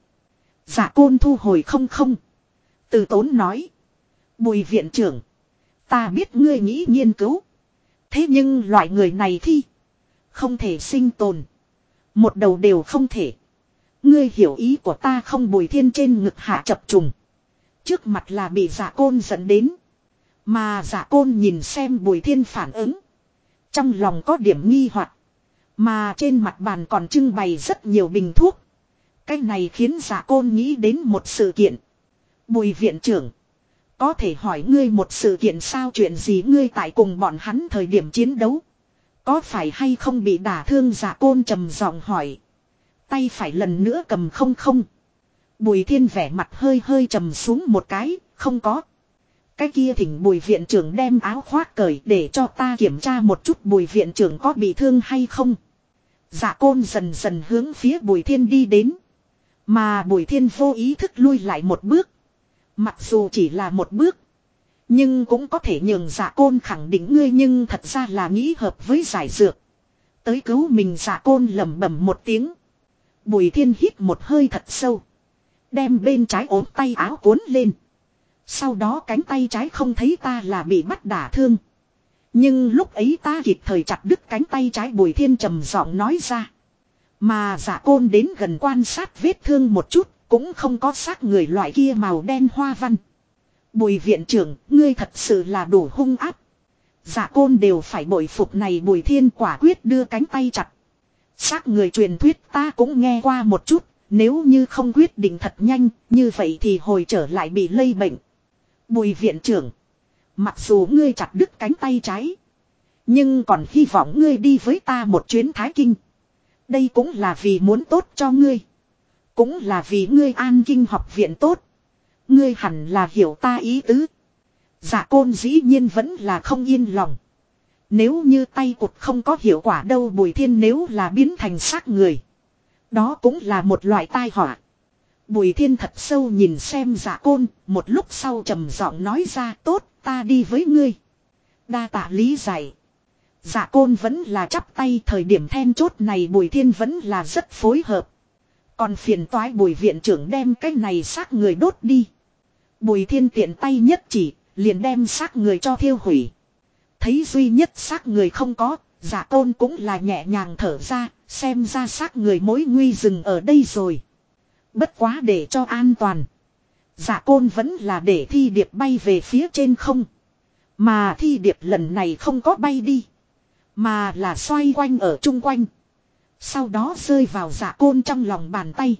Giả côn thu hồi không không. Từ tốn nói. Bùi viện trưởng. Ta biết ngươi nghĩ nghiên cứu. Thế nhưng loại người này thì. Không thể sinh tồn. Một đầu đều không thể. Ngươi hiểu ý của ta không bùi thiên trên ngực hạ chập trùng. Trước mặt là bị giả côn dẫn đến. Mà giả côn nhìn xem bùi thiên phản ứng. Trong lòng có điểm nghi hoặc Mà trên mặt bàn còn trưng bày rất nhiều bình thuốc. Cái này khiến giả côn nghĩ đến một sự kiện. Bùi viện trưởng. Có thể hỏi ngươi một sự kiện sao chuyện gì ngươi tại cùng bọn hắn thời điểm chiến đấu. Có phải hay không bị đả thương giả côn trầm giọng hỏi. Tay phải lần nữa cầm không không. Bùi thiên vẻ mặt hơi hơi trầm xuống một cái, không có. Cái kia thỉnh bùi viện trưởng đem áo khoác cởi để cho ta kiểm tra một chút bùi viện trưởng có bị thương hay không. Dạ côn dần dần hướng phía bùi thiên đi đến. Mà bùi thiên vô ý thức lui lại một bước. Mặc dù chỉ là một bước. Nhưng cũng có thể nhường giả côn khẳng định ngươi nhưng thật ra là nghĩ hợp với giải dược. Tới cứu mình giả côn lẩm bẩm một tiếng. Bùi thiên hít một hơi thật sâu. Đem bên trái ốm tay áo cuốn lên. Sau đó cánh tay trái không thấy ta là bị bắt đả thương. Nhưng lúc ấy ta kịp thời chặt đứt cánh tay trái bùi thiên trầm giọng nói ra. Mà giả côn đến gần quan sát vết thương một chút, cũng không có xác người loại kia màu đen hoa văn. Bùi viện trưởng, ngươi thật sự là đủ hung áp. Giả côn đều phải bội phục này bùi thiên quả quyết đưa cánh tay chặt. Xác người truyền thuyết ta cũng nghe qua một chút, nếu như không quyết định thật nhanh, như vậy thì hồi trở lại bị lây bệnh. Bùi viện trưởng, mặc dù ngươi chặt đứt cánh tay trái, nhưng còn hy vọng ngươi đi với ta một chuyến Thái Kinh. Đây cũng là vì muốn tốt cho ngươi. Cũng là vì ngươi an kinh học viện tốt. Ngươi hẳn là hiểu ta ý tứ. Dạ côn dĩ nhiên vẫn là không yên lòng. Nếu như tay cụt không có hiệu quả đâu bùi thiên nếu là biến thành xác người. Đó cũng là một loại tai họa. Bùi thiên thật sâu nhìn xem giả côn, một lúc sau trầm giọng nói ra tốt, ta đi với ngươi. Đa tạ lý giải. giả côn vẫn là chắp tay thời điểm then chốt này bùi thiên vẫn là rất phối hợp. Còn phiền toái bùi viện trưởng đem cái này xác người đốt đi. Bùi thiên tiện tay nhất chỉ, liền đem xác người cho thiêu hủy. Thấy duy nhất xác người không có, giả côn cũng là nhẹ nhàng thở ra, xem ra xác người mối nguy dừng ở đây rồi. Bất quá để cho an toàn. Giả côn vẫn là để thi điệp bay về phía trên không. Mà thi điệp lần này không có bay đi. Mà là xoay quanh ở chung quanh. Sau đó rơi vào giả côn trong lòng bàn tay.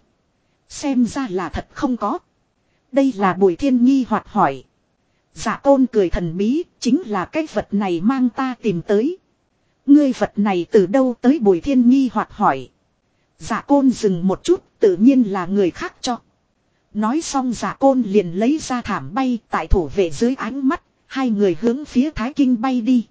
Xem ra là thật không có. Đây là bùi thiên nghi hoạt hỏi. Giả côn cười thần bí, chính là cái vật này mang ta tìm tới. Ngươi vật này từ đâu tới bùi thiên nghi hoặc hỏi. Giả côn dừng một chút, tự nhiên là người khác cho. Nói xong giả côn liền lấy ra thảm bay tại thủ vệ dưới ánh mắt, hai người hướng phía Thái Kinh bay đi.